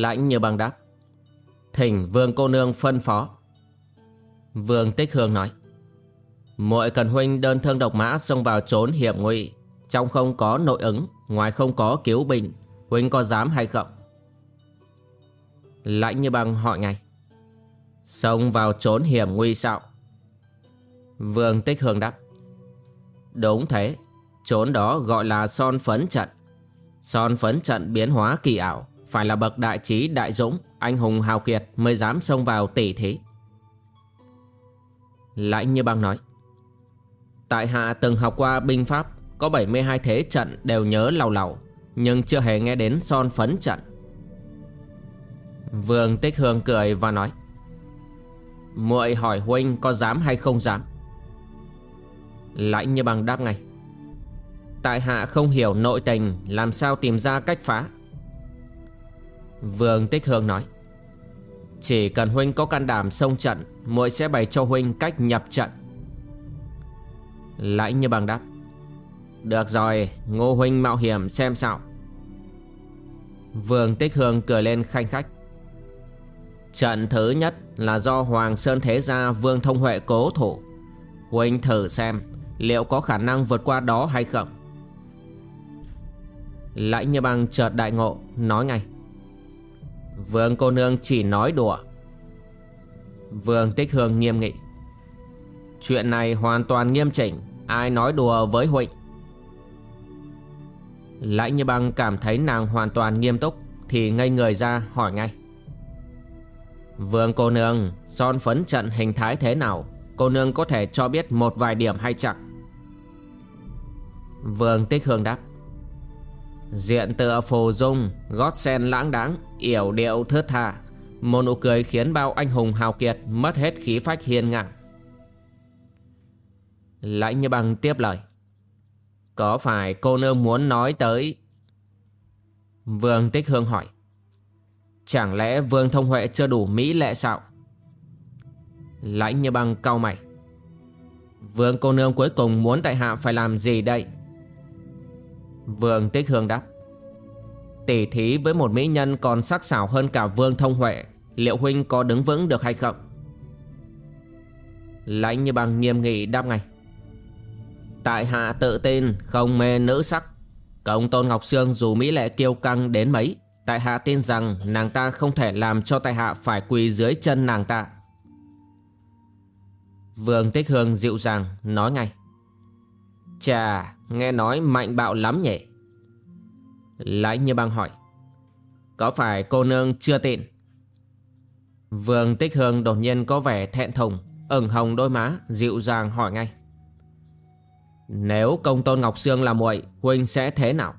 Lãnh như băng đáp. Thỉnh vương cô nương phân phó. Vương Tích Hương nói, muội cần huynh đơn thương độc mã xông vào trốn hiểm nguy. Trong không có nội ứng, Ngoài không có cứu bình Huynh có dám hay không? Lãnh như băng hỏi ngay, Xông vào trốn hiểm nguy sao? Vương Tích Hương đáp, Đúng thế, Trốn đó gọi là son phấn trận. Son phấn trận biến hóa kỳ ảo phải là bậc đại trí, đại dũng, Anh hùng hào kiệt mới dám xông vào tỷ thí. Lãnh như băng nói, Tại hạ từng học qua binh pháp, Có 72 thế trận đều nhớ lầu lầu, Nhưng chưa hề nghe đến son phấn trận. Vương Tích Hương cười và nói, muội hỏi huynh có dám hay không dám? Lãnh như băng đáp ngay, Tại hạ không hiểu nội tình, Làm sao tìm ra cách phá? Vương Tích Hương nói, Chỉ cần huynh có can đảm xông trận, muội sẽ bày cho huynh cách nhập trận. Lãnh như bằng đáp, Được rồi, Ngô huynh mạo hiểm xem sao. Vương Tích Hương cười lên khanh khách, Trận thứ nhất là do Hoàng Sơn Thế Gia Vương Thông Huệ cố thủ. Huynh thử xem Liệu có khả năng vượt qua đó hay không. Lãnh như bằng chợt đại ngộ, Nói ngay Vương cô nương chỉ nói đùa. Vương Tích Hương nghiêm nghị. Chuyện này hoàn toàn nghiêm chỉnh, Ai nói đùa với Huỳnh? Lãnh như băng cảm thấy nàng hoàn toàn nghiêm túc, Thì ngây người ra hỏi ngay. Vương cô nương, Son phấn trận hình thái thế nào? Cô nương có thể cho biết một vài điểm hay chẳng Vương Tích Hương đáp. Diện tựa phù dung, Gót sen lãng đáng Yểu điệu thướt tha. Một nụ cười khiến bao anh hùng hào kiệt Mất hết khí phách hiên ngang. Lãnh như bằng tiếp lời. Có phải cô nương muốn nói tới? Vương Tích Hương hỏi. Chẳng lẽ Vương Thông Huệ chưa đủ mỹ lệ sao? Lãnh như băng cau mày. Vương cô nương cuối cùng muốn tại hạ phải làm gì đây? Vương Tích Hương đáp. Tỷ thí với một mỹ nhân còn sắc sảo hơn cả Vương Thông Huệ, Liệu huynh có đứng vững được hay không? Lãnh như bằng nghiêm nghị đáp ngay. Tại hạ tự tin, không mê nữ sắc. Công Tôn Ngọc Sương dù mỹ lệ kiêu căng đến mấy, Tại hạ tin rằng nàng ta không thể làm cho tại hạ phải quỳ dưới chân nàng ta. Vương Tích Hương dịu dàng nói ngay. Chà Nghe nói mạnh bạo lắm nhỉ? Lãnh như băng hỏi. Có phải cô nương chưa tin? Vương Tích Hương đột nhiên có vẻ thẹn thùng, ửng hồng đôi má, dịu dàng hỏi ngay. Nếu công tôn Ngọc Sương là muội, Huynh sẽ thế nào?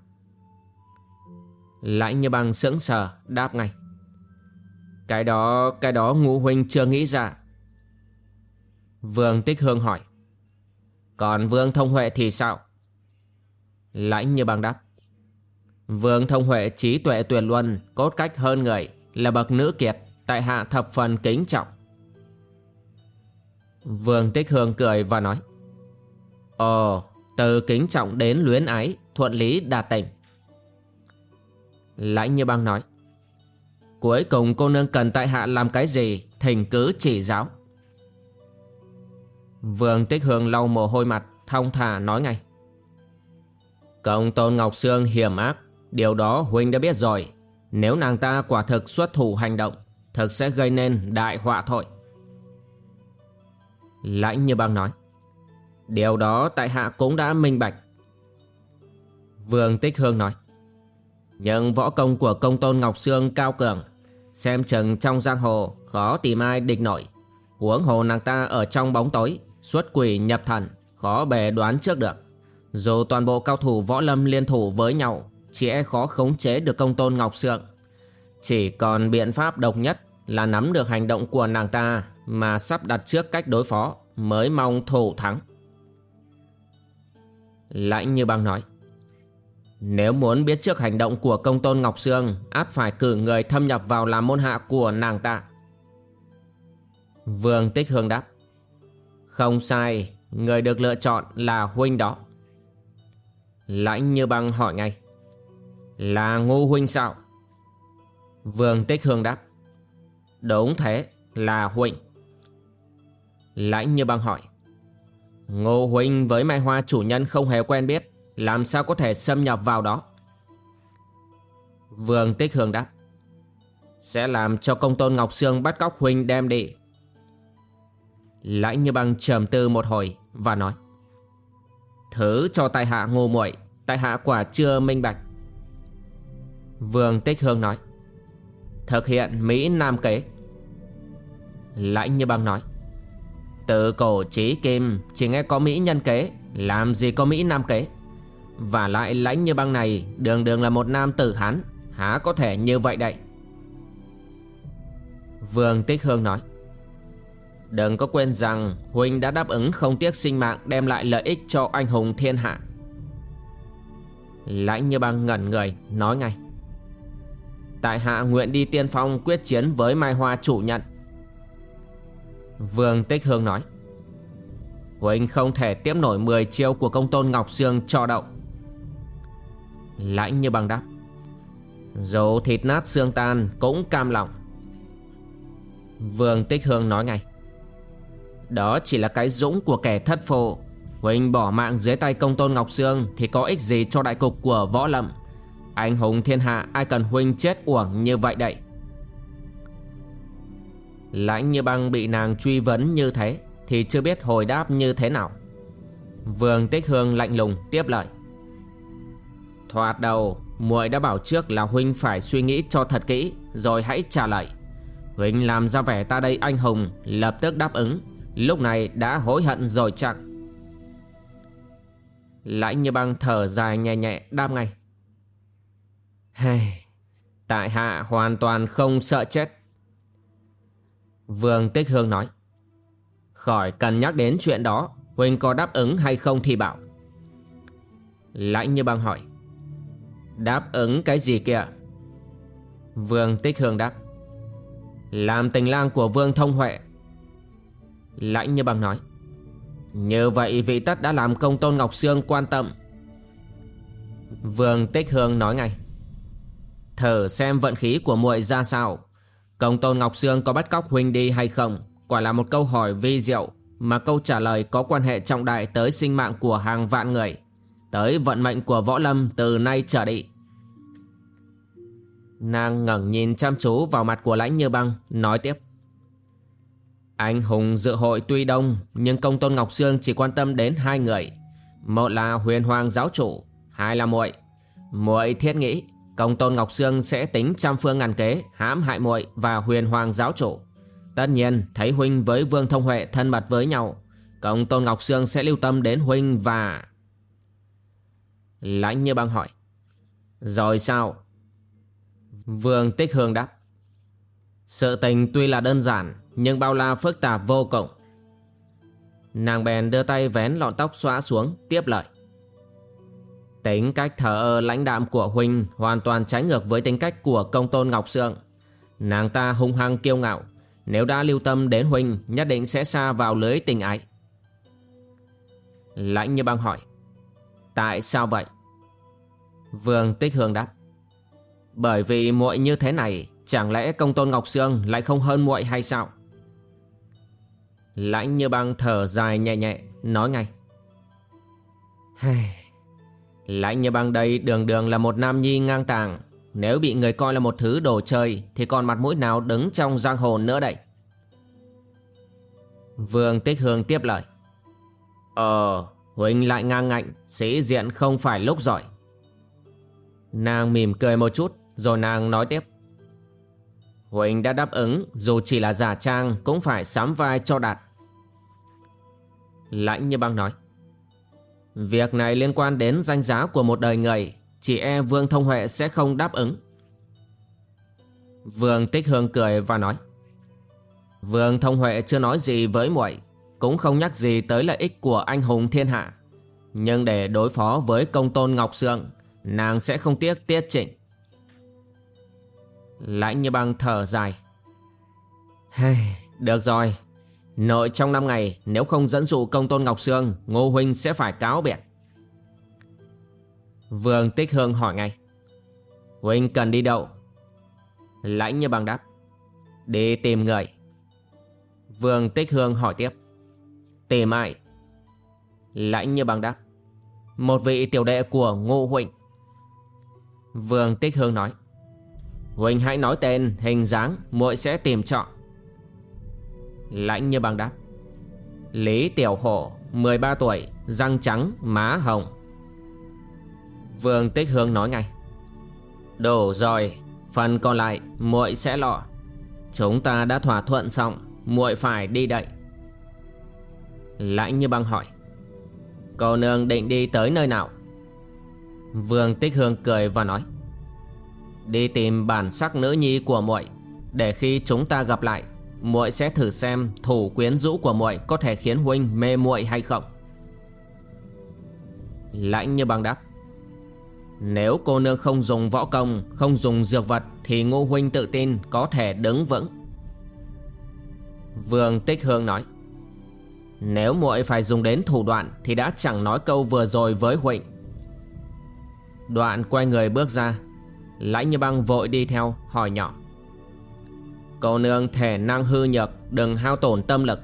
Lãnh như băng sững sờ, đáp ngay. Cái đó Cái đó ngũ huynh chưa nghĩ ra. Vương Tích Hương hỏi. Còn Vương Thông Huệ thì sao? Lãnh như băng đáp. Vương Thông Huệ trí tuệ tuyệt luân, Cốt cách hơn người, Là bậc nữ kiệt, Tại hạ thập phần kính trọng. Vương Tích Hương cười và nói, Ồ, Từ kính trọng đến luyến ái, Thuận lý đạt tình. Lãnh như băng nói, Cuối cùng cô nương cần tại hạ làm cái gì, Thỉnh cứ chỉ giáo. Vương Tích Hương lau mồ hôi mặt, Thong thả nói ngay Công tôn Ngọc Sương hiểm ác. Điều đó Huynh đã biết rồi. Nếu nàng ta quả thực xuất thủ hành động, Thực sẽ gây nên đại họa thôi. Lãnh như băng nói, Điều đó tại hạ cũng đã minh bạch. Vương Tích Hương nói, Nhưng võ công của công tôn Ngọc Sương cao cường, Xem chừng trong giang hồ khó tìm ai địch nổi. Huống hồ nàng ta ở trong bóng tối, Xuất quỷ nhập thần, Khó bề đoán trước được. Dù toàn bộ cao thủ võ lâm liên thủ với nhau, Chỉ e khó khống chế được công tôn Ngọc sượng. Chỉ còn biện pháp độc nhất Là nắm được hành động của nàng ta Mà sắp đặt trước cách đối phó, Mới mong thủ thắng. Lãnh như băng nói, Nếu muốn biết trước hành động của công tôn Ngọc Sương, át phải cử người thâm nhập vào làm môn hạ của nàng ta. Vương Tích Hương đáp, Không sai, Người được lựa chọn là huynh đó. Lãnh như băng hỏi ngay. Là ngô huynh sao? Vương Tích Hương đáp. Đúng thế, là huynh. Lãnh như băng hỏi. Ngô huynh với Mai Hoa chủ nhân không hề quen biết, Làm sao có thể xâm nhập vào đó? Vương Tích Hương đáp. Sẽ làm cho công tôn Ngọc Sương bắt cóc huynh đem đi. Lãnh như băng trầm tư một hồi Và nói. Thứ cho tại hạ ngô muội. Tại hạ quả chưa minh bạch. Vương Tích Hương nói, Thực hiện Mỹ Nam kế. Lãnh như băng nói từ cổ trí kim Chỉ nghe có Mỹ nhân kế, Làm gì có Mỹ nam kế? Và lại lãnh như băng này, Đường đường là một nam tử hán, Há có thể như vậy đây? Vương Tích Hương nói Đừng có quên rằng Huynh đã đáp ứng không tiếc sinh mạng Đem lại lợi ích cho anh hùng thiên hạ. Lãnh như băng ngẩn người, Nói ngay. Tại hạ nguyện đi tiên phong quyết chiến với Mai Hoa chủ nhận Vương Tích Hương nói. Huynh không thể tiếp nổi 10 chiêu của công tôn Ngọc Sương cho đậu. Lãnh như băng đáp. Dù thịt nát xương tan cũng cam lòng. Vương Tích Hương nói ngay. Đó chỉ là cái dũng của kẻ thất phụ. Huynh bỏ mạng dưới tay công tôn Ngọc Sương Thì có ích gì cho đại cục của võ lâm? Anh hùng thiên hạ, ai cần Huynh chết uổng như vậy đậy Lãnh như băng bị nàng truy vấn như thế Thì chưa biết hồi đáp như thế nào. Vương Tích Hương lạnh lùng tiếp lời. Thoạt đầu, muội đã bảo trước là Huynh phải suy nghĩ cho thật kỹ, Rồi hãy trả lời. Huynh làm ra vẻ ta đây anh hùng, Lập tức đáp ứng. Lúc này đã hối hận rồi chẳng. Lãnh như băng thở dài nhẹ nhẹ đáp ngay. Hey, Tại hạ hoàn toàn không sợ chết. Vương Tích Hương nói. Khỏi cần nhắc đến chuyện đó Huynh có đáp ứng hay không thì bảo. Lãnh như băng hỏi. Đáp ứng cái gì kìa? Vương Tích Hương đáp. Làm tình lang của Vương Thông Huệ Lãnh như băng nói Như vậy vị tất đã làm công tôn Ngọc Sương quan tâm Vương Tích Hương nói ngay Thử xem vận khí của muội ra sao Công tôn Ngọc Sương có bắt cóc Huynh đi hay không? Quả là một câu hỏi vi diệu mà câu trả lời có quan hệ trọng đại tới sinh mạng của hàng vạn người, tới vận mệnh của võ lâm từ nay trở đi. Nàng ngẩng nhìn chăm chú vào mặt của lãnh như băng, nói tiếp. Anh hùng dự hội tuy đông, nhưng công tôn Ngọc Sương chỉ quan tâm đến hai người. Một là huyền hoàng giáo chủ, hai là muội muội thiết nghĩ Công tôn Ngọc Sương sẽ tính trăm phương ngàn kế hãm hại muội và huyền hoàng giáo chủ. Tất nhiên thấy huynh với Vương Thông Huệ thân mật với nhau, công tôn Ngọc Sương sẽ lưu tâm đến huynh và... Lãnh như băng hỏi. Rồi sao? Vương Tích Hương đáp. Sự tình tuy là đơn giản, nhưng bao la phức tạp vô cùng. Nàng bèn đưa tay vén lọn tóc xóa xuống, tiếp lời. Tính cách thờ ơ lãnh đạm của Huynh hoàn toàn trái ngược với tính cách của công tôn Ngọc Sương. Nàng ta hung hăng kiêu ngạo, nếu đã lưu tâm đến Huynh nhất định sẽ xa vào lưới tình ái. Lãnh như băng hỏi, tại sao vậy? Vương Tích Hương đáp, Bởi vì muội như thế này Chẳng lẽ công tôn Ngọc Sương lại không hơn muội hay sao Lãnh như băng thở dài nhẹ nhẹ, Nói ngay. Lãnh như băng đây đường đường là một nam nhi ngang tàng. Nếu bị người coi là một thứ đồ chơi, Thì còn mặt mũi nào đứng trong giang hồ nữa đây? Vương Tích Hương tiếp lời. Ờ Huynh lại ngang ngạnh, Sĩ diện không phải lúc giỏi. Nàng mỉm cười một chút, Rồi nàng nói tiếp. Huynh đã đáp ứng, Dù chỉ là giả trang, Cũng phải sám vai cho đạt. Lãnh như băng nói, Việc này liên quan đến danh giá của một đời người Chỉ e Vương Thông Huệ sẽ không đáp ứng. Vương Tích Hương cười và nói, Vương Thông Huệ chưa nói gì với muội, Cũng không nhắc gì tới lợi ích của anh hùng thiên hạ. Nhưng để đối phó với công tôn Ngọc Sương, Nàng sẽ không tiếc tiết trịnh. Lãnh như băng thở dài. Hey, Được rồi. Nội trong năm ngày Nếu không dẫn dụ công tôn Ngọc Sương Ngô Huynh sẽ phải cáo biệt. Vương Tích Hương hỏi ngay. Huynh cần đi đâu? Lãnh như băng đáp. Đi tìm người. Vương Tích Hương hỏi tiếp. Tìm ai? Lãnh như băng đáp. Một vị tiểu đệ của Ngô Huynh. Vương Tích Hương nói. Huỳnh hãy nói tên, hình dáng, muội sẽ tìm chọn. Lãnh như băng đáp. Lý Tiểu Hổ, 13 tuổi, răng trắng, má hồng. Vương Tích Hương nói ngay. Đủ rồi, phần còn lại muội sẽ lọ. Chúng ta đã thỏa thuận xong, muội phải đi đậy. Lãnh như băng hỏi. Cô nương định đi tới nơi nào? Vương Tích Hương cười và nói. Đi tìm bản sắc nữ nhi của muội. Để khi chúng ta gặp lại, muội sẽ thử xem thủ quyến rũ của muội có thể khiến huynh mê muội hay không. Lãnh như băng đáp, Nếu cô nương không dùng võ công, Không dùng dược vật Thì ngô huynh tự tin có thể đứng vững. Vương Tích Hương nói, Nếu muội phải dùng đến thủ đoạn Thì đã chẳng nói câu vừa rồi với huynh. Đoạn quay người bước ra Lãnh như băng vội đi theo, hỏi nhỏ. Cô nương thể năng hư nhược, Đừng hao tổn tâm lực.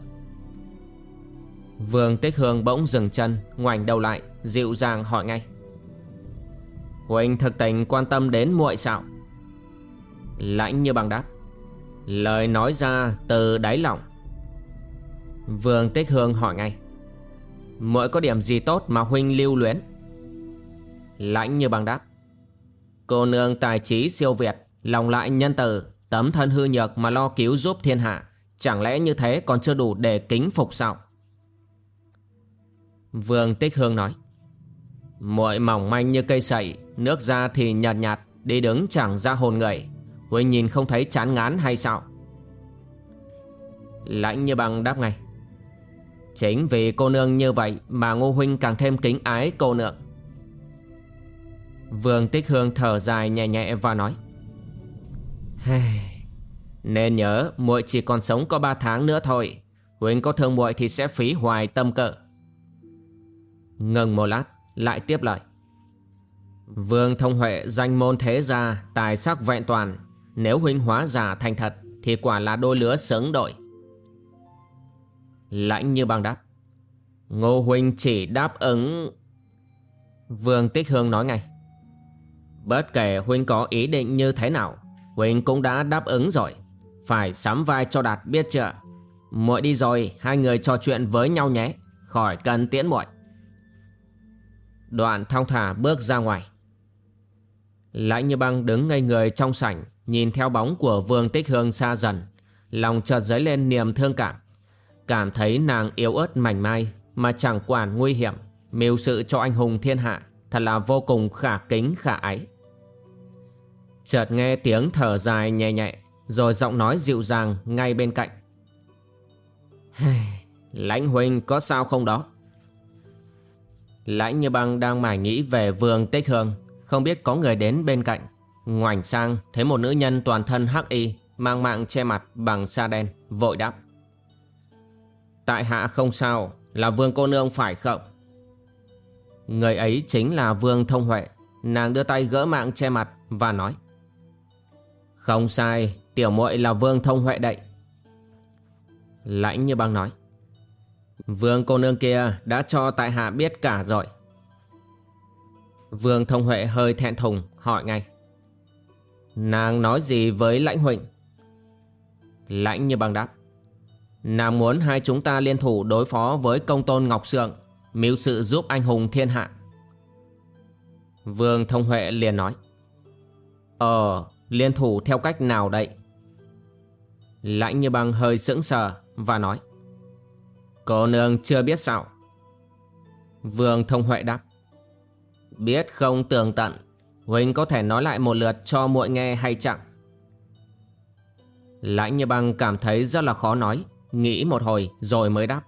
Vương Tích Hương bỗng dừng chân, Ngoảnh đầu lại, Dịu dàng hỏi ngay. Huỳnh thực tình quan tâm đến muội sao? Lãnh như băng đáp. Lời nói ra từ đáy lòng. Vương Tích Hương hỏi ngay. Muội có điểm gì tốt mà Huynh lưu luyến? Lãnh như băng đáp. Cô nương tài trí siêu việt, Lòng lại nhân từ, Tấm thân hư nhược mà lo cứu giúp thiên hạ. Chẳng lẽ như thế còn chưa đủ để kính phục sao? Vương Tích Hương nói, muội mỏng manh như cây sậy, Nước ra thì nhạt nhạt, Đi đứng chẳng ra hồn người. Huynh nhìn không thấy chán ngán hay sao? Lãnh như bằng đáp ngay, Chính vì cô nương như vậy Mà Ngô Huynh càng thêm kính ái cô nương. Vương Tích Hương thở dài nhẹ nhẹ và nói. Nên nhớ, muội chỉ còn sống có 3 tháng nữa thôi. Huynh có thương muội thì sẽ phí hoài tâm cỡ Ngừng một lát, lại tiếp lời. Vương Thông Huệ danh môn thế gia, Tài sắc vẹn toàn. Nếu huynh hóa giả thành thật, Thì quả là đôi lứa sướng đội Lãnh như băng đáp. Ngô huynh chỉ đáp ứng. Vương Tích Hương nói ngay. Bất kể Huynh có ý định như thế nào, Huynh cũng đã đáp ứng rồi. Phải sắm vai cho Đạt biết chưa? Muội đi rồi, Hai người trò chuyện với nhau nhé. Khỏi cần tiễn muội. Đoạn thong thả bước ra ngoài. Lãnh như băng đứng ngây người trong sảnh, Nhìn theo bóng của Vương Tích Hương xa dần. Lòng chợt dấy lên niềm thương cảm. Cảm thấy nàng yếu ớt mảnh mai, Mà chẳng quản nguy hiểm. Mưu sự cho anh hùng thiên hạ, Thật là vô cùng khả kính khả ái. Chợt nghe tiếng thở dài nhẹ nhẹ, Rồi giọng nói dịu dàng ngay bên cạnh. Lãnh huynh có sao không đó? Lãnh như băng đang mải nghĩ về vương tích hương. Không biết có người đến bên cạnh. Ngoảnh sang, thấy một nữ nhân toàn thân hắc y, Mang mạng che mặt bằng sa đen, Vội đáp. Tại hạ không sao, Là vương cô nương phải không? Người ấy chính là vương thông huệ. Nàng đưa tay gỡ mạng che mặt và nói. Không sai, Tiểu muội là Vương Thông Huệ đậy Lãnh như băng nói. Vương cô nương kia đã cho tại hạ biết cả rồi. Vương Thông Huệ hơi thẹn thùng, hỏi ngay. Nàng nói gì với lãnh huynh Lãnh như băng đáp. Nàng muốn hai chúng ta liên thủ đối phó với công tôn Ngọc Sượng, Mưu sự giúp anh hùng thiên hạ. Vương Thông Huệ liền nói. Ờ liên thủ theo cách nào đây? Lãnh như băng hơi sững sờ và nói, Cô nương chưa biết sao? Vương Thông Huệ đáp, Biết không tường tận Huynh có thể nói lại một lượt cho muội nghe hay chẳng Lãnh như băng cảm thấy rất là khó nói, Nghĩ một hồi rồi mới đáp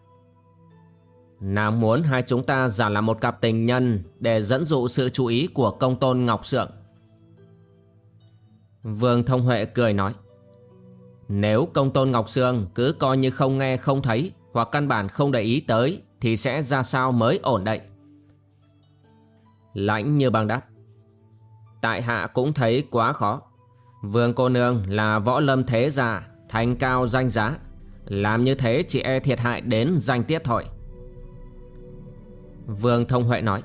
Nàng muốn hai chúng ta giả làm một cặp tình nhân Để dẫn dụ sự chú ý của công tôn Ngọc Sượng. Vương Thông Huệ cười nói. Nếu công tôn Ngọc Sương cứ coi như không nghe không thấy Hoặc căn bản không để ý tới Thì sẽ ra sao mới ổn đậy Lãnh như băng đáp. Tại hạ cũng thấy quá khó. Vương cô nương là võ lâm thế già, Thành cao danh giá. Làm như thế chỉ e thiệt hại đến danh tiết thôi. Vương Thông Huệ nói.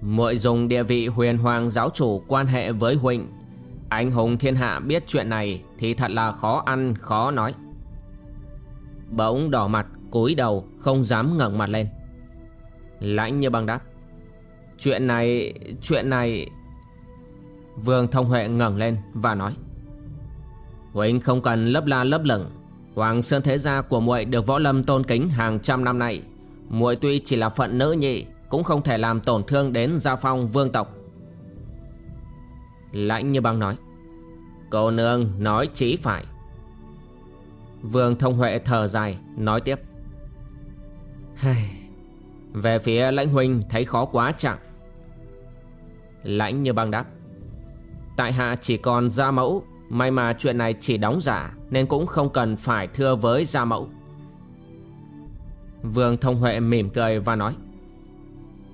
Muội dùng địa vị huyền hoàng giáo chủ quan hệ với huynh anh hùng thiên hạ biết chuyện này Thì thật là khó ăn, khó nói. Bỗng đỏ mặt, cúi đầu, không dám ngẩng mặt lên. Lãnh như băng đáp, Chuyện này Chuyện này Vương Thông Huệ ngẩng lên và nói Huynh không cần lấp la lấp lửng. Hoàng Sơn Thế Gia của muội được võ lâm tôn kính hàng trăm năm nay. Muội tuy chỉ là phận nữ nhị, Cũng không thể làm tổn thương đến gia phong vương tộc. Lãnh như băng nói Cô nương nói chí phải. Vương Thông Huệ thở dài, Nói tiếp. Về phía lãnh huynh thấy khó quá chẳng Lãnh như băng đáp. Tại hạ chỉ còn gia mẫu, May mà chuyện này chỉ đóng giả Nên cũng không cần phải thưa với gia mẫu. Vương Thông Huệ mỉm cười và nói.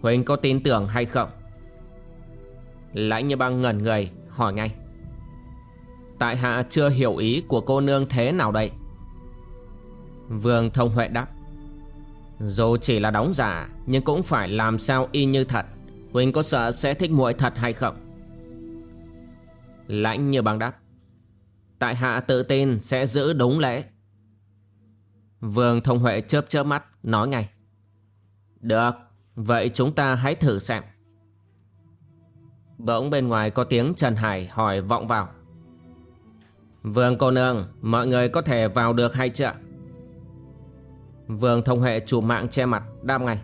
Huynh có tin tưởng hay không? Lãnh như băng ngẩn người, hỏi ngay. Tại hạ chưa hiểu ý của cô nương thế nào đây? Vương Thông Huệ đáp, Dù chỉ là đóng giả, Nhưng cũng phải làm sao y như thật. Huynh có sợ sẽ thích muội thật hay không? Lãnh như băng đáp, Tại hạ tự tin sẽ giữ đúng lễ. Vương Thông Huệ chớp chớp mắt, nói ngay, Được, Vậy chúng ta hãy thử xem. Bỗng bên ngoài có tiếng Trần Hải hỏi vọng vào. Vương cô nương, Mọi người có thể vào được hay chưa? Vương thông hệ chủ mạng che mặt, đáp ngay.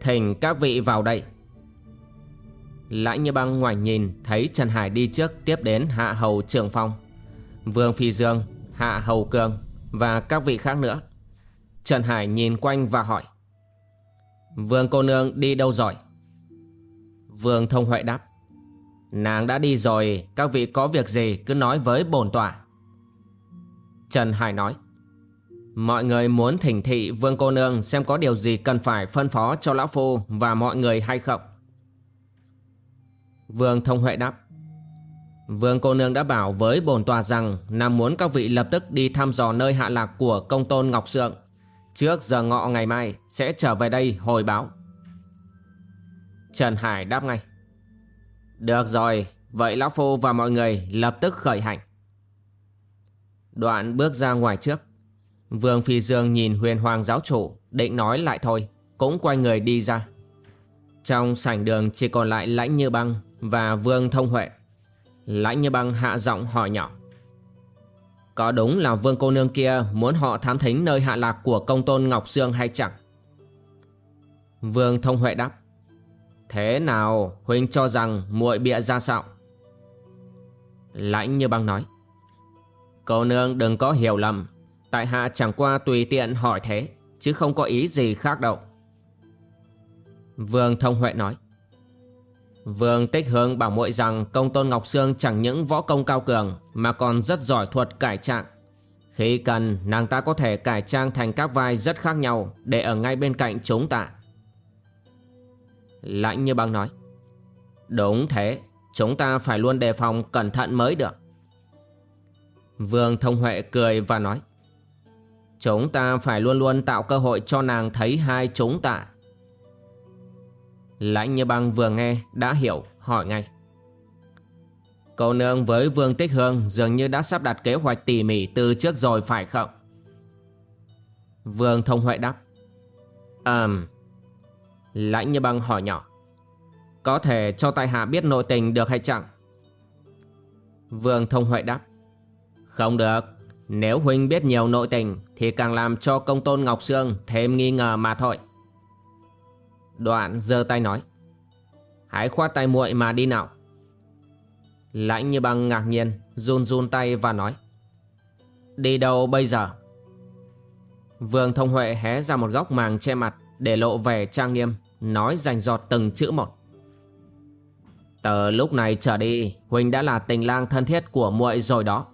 Thỉnh các vị vào đây. Lãnh như băng ngoài nhìn, Thấy Trần Hải đi trước, tiếp đến Hạ Hầu Trường Phong, Vương Phi Dương, Hạ Hầu Cường Và các vị khác nữa. Trần Hải nhìn quanh và hỏi. Vương cô nương đi đâu rồi? Vương Thông Huệ đáp. Nàng đã đi rồi, Các vị có việc gì cứ nói với bổn tòa Trần Hải nói, Mọi người muốn thỉnh thị Vương cô nương Xem có điều gì cần phải phân phó cho Lão Phu Và mọi người hay không? Vương Thông Huệ đáp, Vương cô nương đã bảo với bổn tòa rằng Nàng muốn các vị lập tức đi thăm dò nơi hạ lạc của công tôn Ngọc Sượng. Trước giờ ngọ ngày mai sẽ trở về đây hồi báo. Trần Hải đáp ngay được rồi, Vậy Lão Phu và mọi người lập tức khởi hành Đoạn bước ra ngoài trước, Vương Phi Dương nhìn huyền hoàng giáo chủ, Định nói lại thôi, Cũng quay người đi ra Trong sảnh đường chỉ còn lại Lãnh Như Băng Và Vương Thông Huệ Lãnh Như Băng hạ giọng hỏi nhỏ có đúng là vương cô nương kia muốn họ thám thính nơi hạ lạc của công tôn Ngọc Sương hay chẳng? Vương Thông Huệ đáp. Thế nào Huynh cho rằng muội bịa ra sao? Lãnh như băng nói. Cô nương đừng có hiểu lầm. Tại hạ chẳng qua tùy tiện hỏi thế, chứ không có ý gì khác đâu. Vương Thông Huệ nói. Vương Tích Hương bảo muội rằng công tôn Ngọc Sương chẳng những võ công cao cường mà còn rất giỏi thuật cải trạng. Khi cần, nàng ta có thể cải trang thành các vai rất khác nhau để ở ngay bên cạnh chúng ta. Lãnh như băng nói. Đúng thế, chúng ta phải luôn đề phòng cẩn thận mới được. Vương Thông Huệ cười và nói Chúng ta phải luôn luôn tạo cơ hội cho nàng thấy hai chúng ta Lãnh như băng vừa nghe đã hiểu hỏi ngay Cô nương với Vương Tích Hương dường như đã sắp đặt kế hoạch tỉ mỉ từ trước rồi phải không? Vương Thông Huệ đáp Ừm Lãnh như băng hỏi nhỏ. Có thể cho tại hạ biết nội tình được hay chẳng? Vương Thông Huệ đáp. Không được. Nếu Huynh biết nhiều nội tình, Thì càng làm cho công tôn Ngọc Sương thêm nghi ngờ mà thôi. Đoạn giơ tay nói. Hãy khoát tay muội mà đi nào. Lãnh như băng ngạc nhiên, Run run tay và nói. Đi đâu bây giờ? Vương Thông Huệ hé ra một góc màng che mặt Để lộ vẻ trang nghiêm. Nói rành giọt từng chữ một. Từ lúc này trở đi, Huỳnh đã là tình lang thân thiết của muội rồi đó.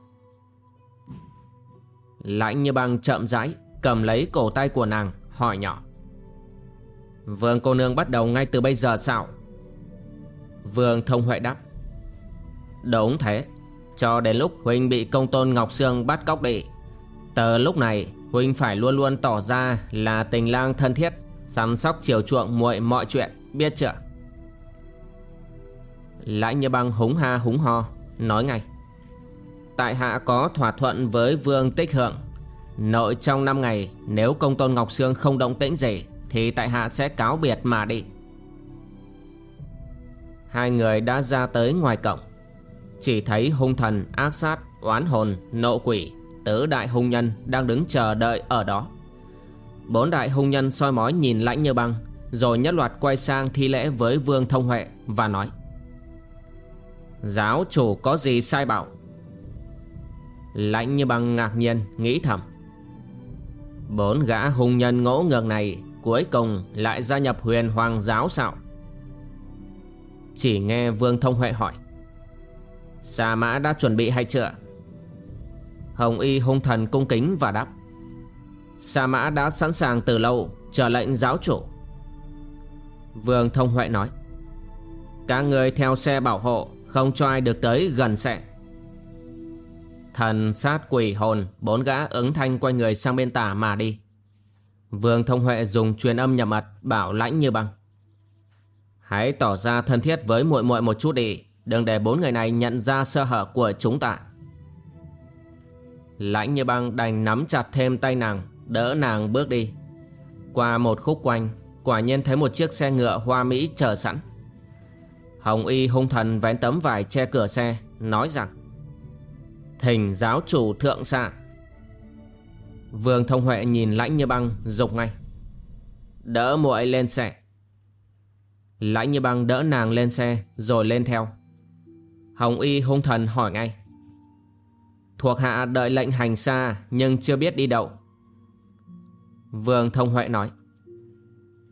Lãnh như băng chậm rãi, Cầm lấy cổ tay của nàng, Hỏi nhỏ. Vương cô nương bắt đầu ngay từ bây giờ sao? Vương thông huệ đáp. Đúng thế, Cho đến lúc Huynh bị công tôn Ngọc Sương bắt cóc đi Từ lúc này Huynh phải luôn luôn tỏ ra là tình lang thân thiết. Săn sóc chiều chuộng muội mọi chuyện Biết chưa? Lãnh như băng húng ha húng ho Nói ngay. Tại hạ có thỏa thuận với Vương Tích Hượng Nội trong 5 ngày Nếu công tôn Ngọc Sương không động tĩnh gì Thì tại hạ sẽ cáo biệt mà đi. Hai người đã ra tới ngoài cổng Chỉ thấy hung thần, ác sát, oán hồn, nộ quỷ Tứ đại hung nhân đang đứng chờ đợi ở đó. Bốn đại hung nhân soi mói nhìn lãnh như băng, Rồi nhất loạt quay sang thi lễ với Vương Thông Huệ Và nói, Giáo chủ có gì sai bảo? Lãnh như băng ngạc nhiên nghĩ thầm, Bốn gã hung nhân ngỗ ngược này Cuối cùng lại gia nhập huyền hoàng giáo sao? Chỉ nghe Vương Thông Huệ hỏi, Sa mã đã chuẩn bị hay chưa? Hồng y hung thần cung kính và đáp Sa mã đã sẵn sàng từ lâu Chờ lệnh giáo chủ. Vương Thông Huệ nói, Các người theo xe bảo hộ Không cho ai được tới gần xe. Thần sát quỷ hồn Bốn gã ứng thanh quay người sang bên tả mà đi. Vương Thông Huệ dùng truyền âm nhập mật Bảo lãnh như băng, Hãy tỏ ra thân thiết với muội muội một chút đi, Đừng để bốn người này nhận ra sơ hở của chúng ta. Lãnh như băng đành nắm chặt thêm tay nàng Đỡ nàng bước đi. Qua một khúc quanh, Quả nhiên thấy một chiếc xe ngựa hoa mỹ chờ sẵn. Hồng y hung thần vén tấm vải che cửa xe, Nói rằng, Thỉnh giáo chủ thượng xạ. Vương Thông Huệ nhìn lãnh như băng Dục ngay, Đỡ muội lên xe. Lãnh như băng đỡ nàng lên xe, Rồi lên theo. Hồng y hung thần hỏi ngay, Thuộc hạ đợi lệnh hành xa Nhưng chưa biết đi đâu. Vương Thông Huệ nói.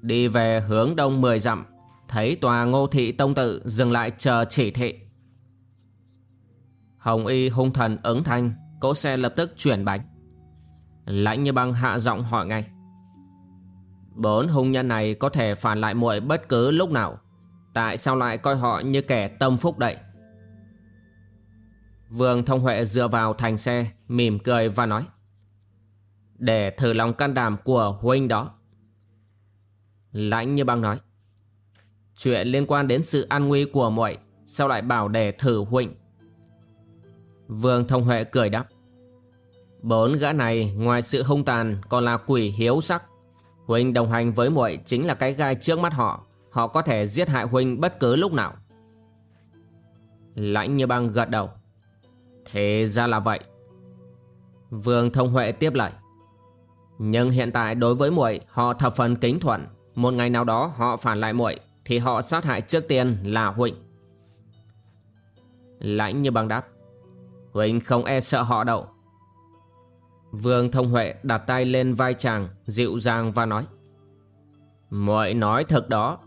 Đi về hướng đông 10 dặm, Thấy tòa ngô thị tông tự Dừng lại chờ chỉ thị. Hồng y hung thần ứng thanh, Cỗ xe lập tức chuyển bánh. Lãnh như băng hạ giọng hỏi ngay. Bốn hung nhân này có thể phản lại muội bất cứ lúc nào, Tại sao lại coi họ như kẻ tâm phúc đậy Vương Thông Huệ dựa vào thành xe, Mỉm cười và nói. Để thử lòng can đảm của huynh đó. Lãnh như băng nói, Chuyện liên quan đến sự an nguy của muội, Sao lại bảo để thử huynh Vương Thông Huệ cười đáp, Bốn gã này ngoài sự hung tàn còn là quỷ hiếu sắc. Huynh đồng hành với muội chính là cái gai trước mắt họ Họ có thể giết hại Huynh bất cứ lúc nào. Lãnh như băng gật đầu, Thế ra là vậy. Vương Thông Huệ tiếp lời nhưng hiện tại đối với muội, họ thập phần kính thuận. Một ngày nào đó họ phản lại muội, Thì họ sát hại trước tiên là Huỳnh. Lãnh như băng đáp, Huỳnh không e sợ họ đâu. Vương Thông Huệ đặt tay lên vai chàng, Dịu dàng và nói, muội nói thật đó,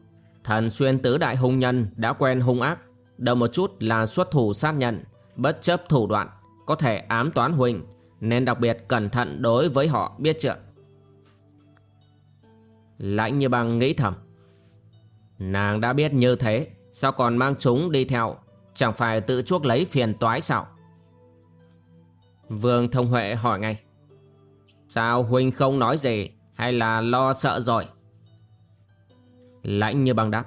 Thần xuyên tứ đại hung nhân đã quen hung ác Đầu một chút là xuất thủ sát nhận, Bất chấp thủ đoạn, Có thể ám toán Huỳnh. Nên đặc biệt cẩn thận đối với họ, biết chưa? Lãnh như băng nghĩ thầm. Nàng đã biết như thế, Sao còn mang chúng đi theo? Chẳng phải tự chuốc lấy phiền toái sao? Vương Thông Huệ hỏi ngay. Sao huynh không nói gì, Hay là lo sợ rồi? Lãnh như băng đáp.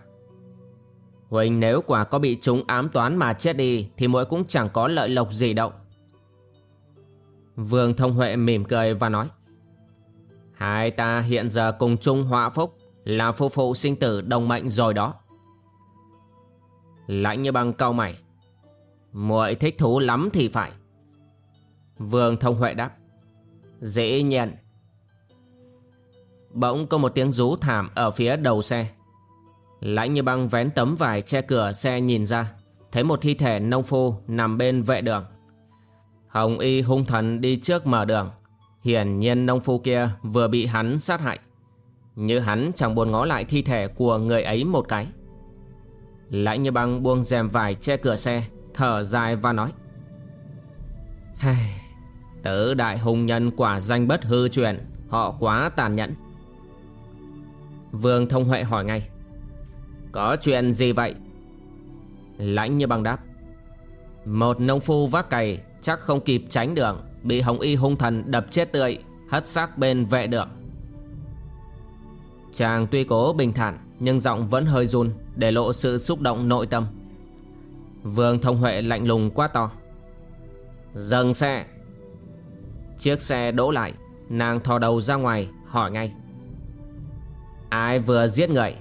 Huynh nếu quả có bị chúng ám toán mà chết đi, Thì muội cũng chẳng có lợi lộc gì đâu. Vương Thông Huệ mỉm cười và nói, Hai ta hiện giờ cùng chung họa phúc, Là phu phụ sinh tử đồng mệnh rồi đó. Lãnh như băng cau mày, muội thích thú lắm thì phải. Vương Thông Huệ đáp Dễ nhận Bỗng có một tiếng rú thảm ở phía đầu xe. Lãnh như băng vén tấm vải che cửa xe nhìn ra, Thấy một thi thể nông phu nằm bên vệ đường. Hồng y hung thần đi trước mở đường. Hiển nhiên nông phu kia vừa bị hắn sát hại. Như hắn chẳng buồn ngó lại thi thể của người ấy một cái. Lãnh như băng buông rèm vải che cửa xe Thở dài và nói. Hây, Tứ đại hùng nhân quả danh bất hư truyền Họ quá tàn nhẫn. Vương Thông Huệ hỏi ngay. Có chuyện gì vậy? Lãnh như băng đáp. Một nông phu vác cày Chắc không kịp tránh đường, Bị hồng y hung thần đập chết tươi, Hất xác bên vệ đường. Chàng tuy cố bình thản, Nhưng giọng vẫn hơi run, Để lộ sự xúc động nội tâm. Vương Thông Huệ lạnh lùng quá to. Dừng xe. Chiếc xe đỗ lại, Nàng thò đầu ra ngoài, hỏi ngay. Ai vừa giết người?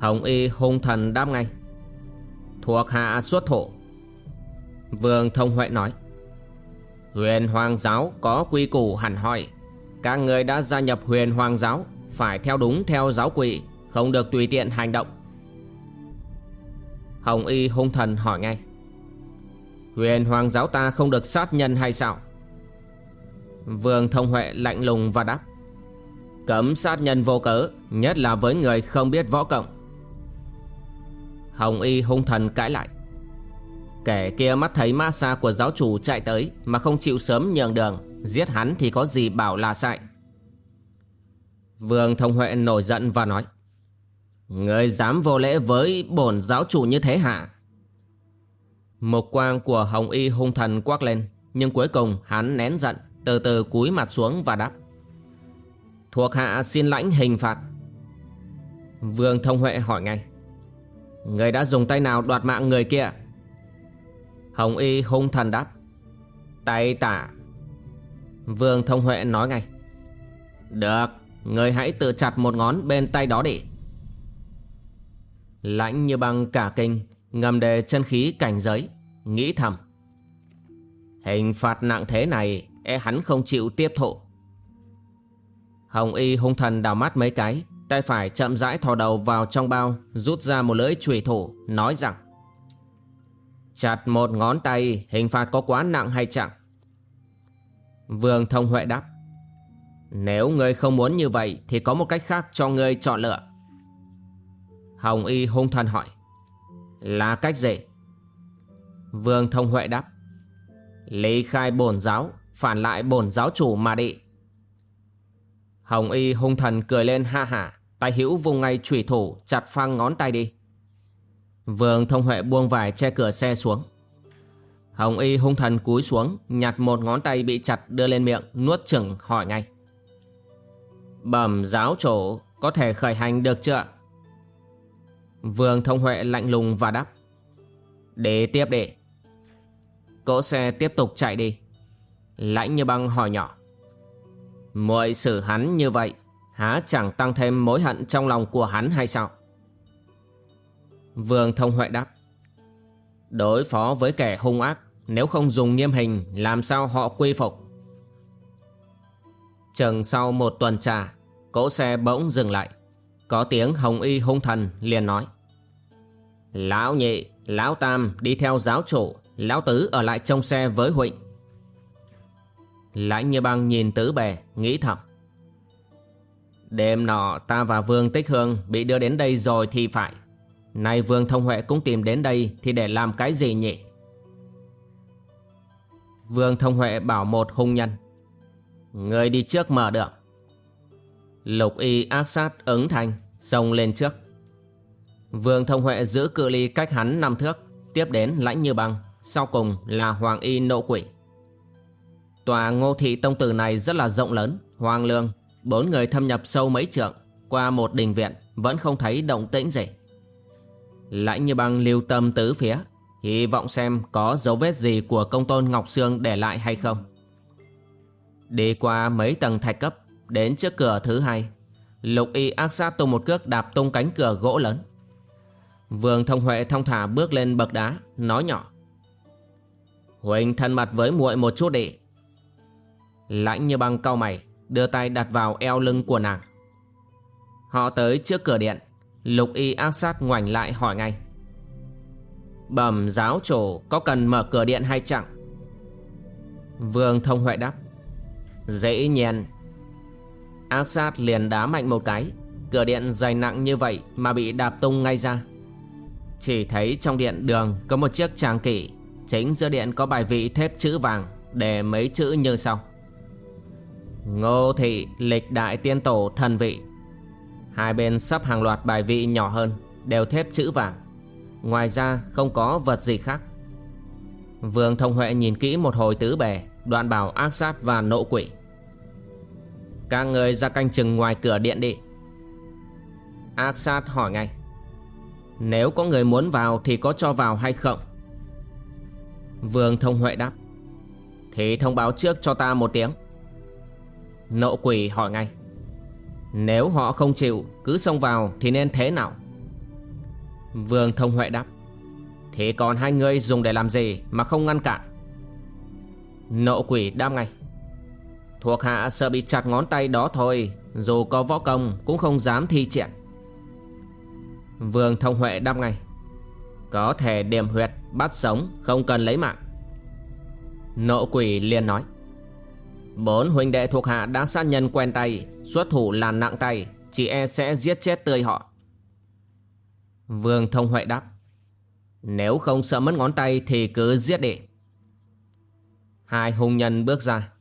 Hồng Y hung thần đáp ngay. Thuộc hạ xuất thổ Vương Thông Huệ nói. Huyền Hoàng Giáo có quy củ hẳn hoi. Các người đã gia nhập huyền Hoàng Giáo, Phải theo đúng theo giáo quỷ Không được tùy tiện hành động. Hồng Y hung thần hỏi ngay. Huyền Hoàng Giáo ta không được sát nhân hay sao? Vương Thông Huệ lạnh lùng và đáp. Cấm sát nhân vô cớ, Nhất là với người không biết võ cộng. Hồng Y hung thần cãi lại. Kẻ kia mắt thấy ma xa của giáo chủ chạy tới Mà không chịu sớm nhường đường, Giết hắn thì có gì bảo là sai? Vương Thông Huệ nổi giận và nói, Người dám vô lễ với bổn giáo chủ như thế hả? Mục quang của Hồng Y hung thần quắc lên, Nhưng cuối cùng hắn nén giận, Từ từ cúi mặt xuống và đáp, Thuộc hạ xin lãnh hình phạt. Vương Thông Huệ hỏi ngay, Người đã dùng tay nào đoạt mạng người kia? Hồng Y hung thần đáp. Tay tả Vương Thông Huệ nói ngay. Được, Người hãy tự chặt một ngón bên tay đó đi. Lãnh như băng cả kinh, Ngầm đề chân khí cảnh giới, Nghĩ thầm. Hình phạt nặng thế này E hắn không chịu tiếp thụ. Hồng y hung thần đào mắt mấy cái, Tay phải chậm rãi thò đầu vào trong bao, Rút ra một lưỡi trùy thủ, Nói rằng. Chặt một ngón tay, Hình phạt có quá nặng hay chẳng Vương thông huệ đáp, Nếu ngươi không muốn như vậy Thì có một cách khác cho ngươi chọn lựa. Hồng y hung thần hỏi, Là cách gì? Vương thông huệ đáp, Lý khai bổn giáo, Phản lại bổn giáo chủ mà đi. Hồng y hung thần cười lên ha hả Tay hữu vùng ngay chủy thủ, Chặt phăng ngón tay đi. Vương thông huệ buông vải che cửa xe xuống. Hồng y hung thần cúi xuống, Nhặt một ngón tay bị chặt đưa lên miệng, Nuốt chừng hỏi ngay. Bẩm giáo chủ, Có thể khởi hành được chưa Vương thông huệ lạnh lùng và đáp. Để tiếp đi. Cỗ xe tiếp tục chạy đi. Lãnh như băng hỏi nhỏ. Muội xử hắn như vậy, Há chẳng tăng thêm mối hận trong lòng của hắn hay sao? Vương thông huệ đáp Đối phó với kẻ hung ác Nếu không dùng nghiêm hình Làm sao họ quy phục? Chừng sau một tuần trà Cỗ xe bỗng dừng lại. Có tiếng hồng y hung thần liền nói Lão nhị, lão tam đi theo giáo chủ Lão tứ ở lại trong xe với huynh Lãnh như băng nhìn tứ bề Nghĩ thầm Đêm nọ ta và Vương Tích Hương Bị đưa đến đây rồi thì phải. Nay Vương Thông Huệ cũng tìm đến đây Thì để làm cái gì nhỉ Vương Thông Huệ bảo một hung nhân Người đi trước mở đường Lục y ác sát ứng thành Xông lên trước Vương Thông Huệ giữ cự ly cách hắn năm thước Tiếp đến lãnh như băng Sau cùng là Hoàng y nộ quỷ Tòa ngô thị tông tử này rất là rộng lớn, hoang lương. Bốn người thâm nhập sâu mấy trượng, qua một đình viện, vẫn không thấy động tĩnh gì. Lãnh như băng lưu tâm tứ phía, hy vọng xem có dấu vết gì của công tôn Ngọc Sương để lại hay không. Đi qua mấy tầng thạch cấp, đến trước cửa thứ hai, lục y ác sát tung một cước đạp tung cánh cửa gỗ lớn. Vương Thông Huệ thông thả bước lên bậc đá, nói nhỏ. Huỳnh thân mặt với muội một chút đi. Lãnh như băng cau mày, đưa tay đặt vào eo lưng của nàng. Họ tới trước cửa điện, lục y ác sát ngoảnh lại hỏi ngay. Bẩm giáo chủ có cần mở cửa điện hay chẳng? Vương Thông Huệ đáp. Dễ nhiên. Ác sát liền đá mạnh một cái, cửa điện dày nặng như vậy mà bị đạp tung ngay ra. Chỉ thấy trong điện đường có một chiếc tràng kỷ Chính giữa điện có bài vị thép chữ vàng Để mấy chữ như sau Ngô thị lịch đại tiên tổ thần vị Hai bên sắp hàng loạt bài vị nhỏ hơn, Đều thép chữ vàng. Ngoài ra, không có vật gì khác. Vương Thông Huệ nhìn kỹ một hồi tứ bề, Đoạn bảo ác sát và nộ quỷ. Các người ra canh chừng ngoài cửa điện đi. Ác sát hỏi ngay. Nếu có người muốn vào thì có cho vào hay không? Vương Thông Huệ đáp. Thì thông báo trước cho ta một tiếng. Nộ quỷ hỏi ngay. Nếu họ không chịu, Cứ xông vào thì nên thế nào? Vương Thông Huệ đáp Thế còn hai người dùng để làm gì Mà không ngăn cản? Nộ quỷ đáp ngay, Thuộc hạ sợ bị chặt ngón tay đó thôi, Dù có võ công cũng không dám thi triển. Vương Thông Huệ đáp ngay, Có thể điểm huyệt Bắt sống không cần lấy mạng. Nộ quỷ liền nói, Bốn huynh đệ thuộc hạ đã sát nhân quen tay Xuất thủ là nặng tay Chỉ e sẽ giết chết tươi họ. Vương Thông Huệ đáp, Nếu không sợ mất ngón tay Thì cứ giết đi. Hai hùng nhân bước ra.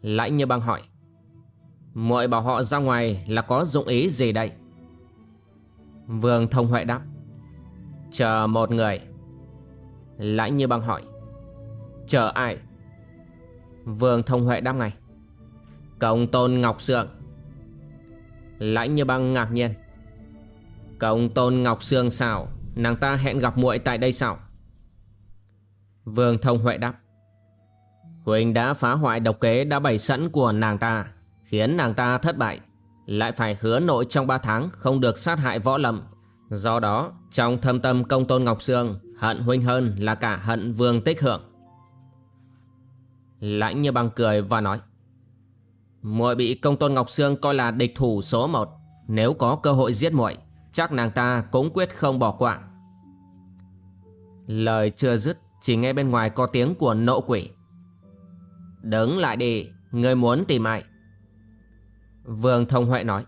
Lãnh như băng hỏi, Muội bảo họ ra ngoài là có dụng ý gì đây? Vương Thông Huệ đáp, Chờ một người. Lãnh như băng hỏi, Chờ ai? Vương Thông Huệ đáp ngay, Công tôn Ngọc sượng. Lãnh như băng ngạc nhiên. Công tôn Ngọc Sương sao? Nàng ta hẹn gặp muội tại đây sao? Vương Thông Huệ đáp. Huỳnh đã phá hoại độc kế đã bày sẵn của nàng ta Khiến nàng ta thất bại. Lại phải hứa nội trong 3 tháng không được sát hại võ lâm. Do đó, trong thâm tâm công tôn Ngọc Sương, hận huynh hơn là cả hận vương tích hưởng. Lãnh như băng cười và nói muội bị công tôn Ngọc Sương coi là địch thủ số một. Nếu có cơ hội giết muội, Chắc nàng ta cũng quyết không bỏ qua Lời chưa dứt, Chỉ nghe bên ngoài có tiếng của nộ quỷ. Đứng lại đi, Ngươi muốn tìm ai? Vương Thông Huệ nói.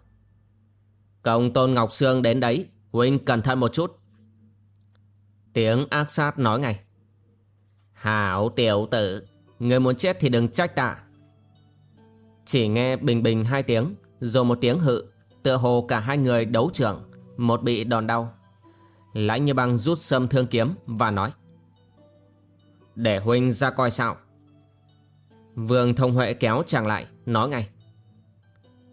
Công Tôn Ngọc Sương đến đấy, Huynh cẩn thận một chút. Tiếng ác sát nói ngay. Hảo tiểu tử Người muốn chết thì đừng trách ta. Chỉ nghe bình bình hai tiếng, Rồi một tiếng hự, Tựa hồ cả hai người đấu trưởng, Một bị đòn đau. Lãnh như băng rút sâm thương kiếm Và nói, Để Huynh ra coi sao. Vương Thông Huệ kéo chàng lại, Nói ngay,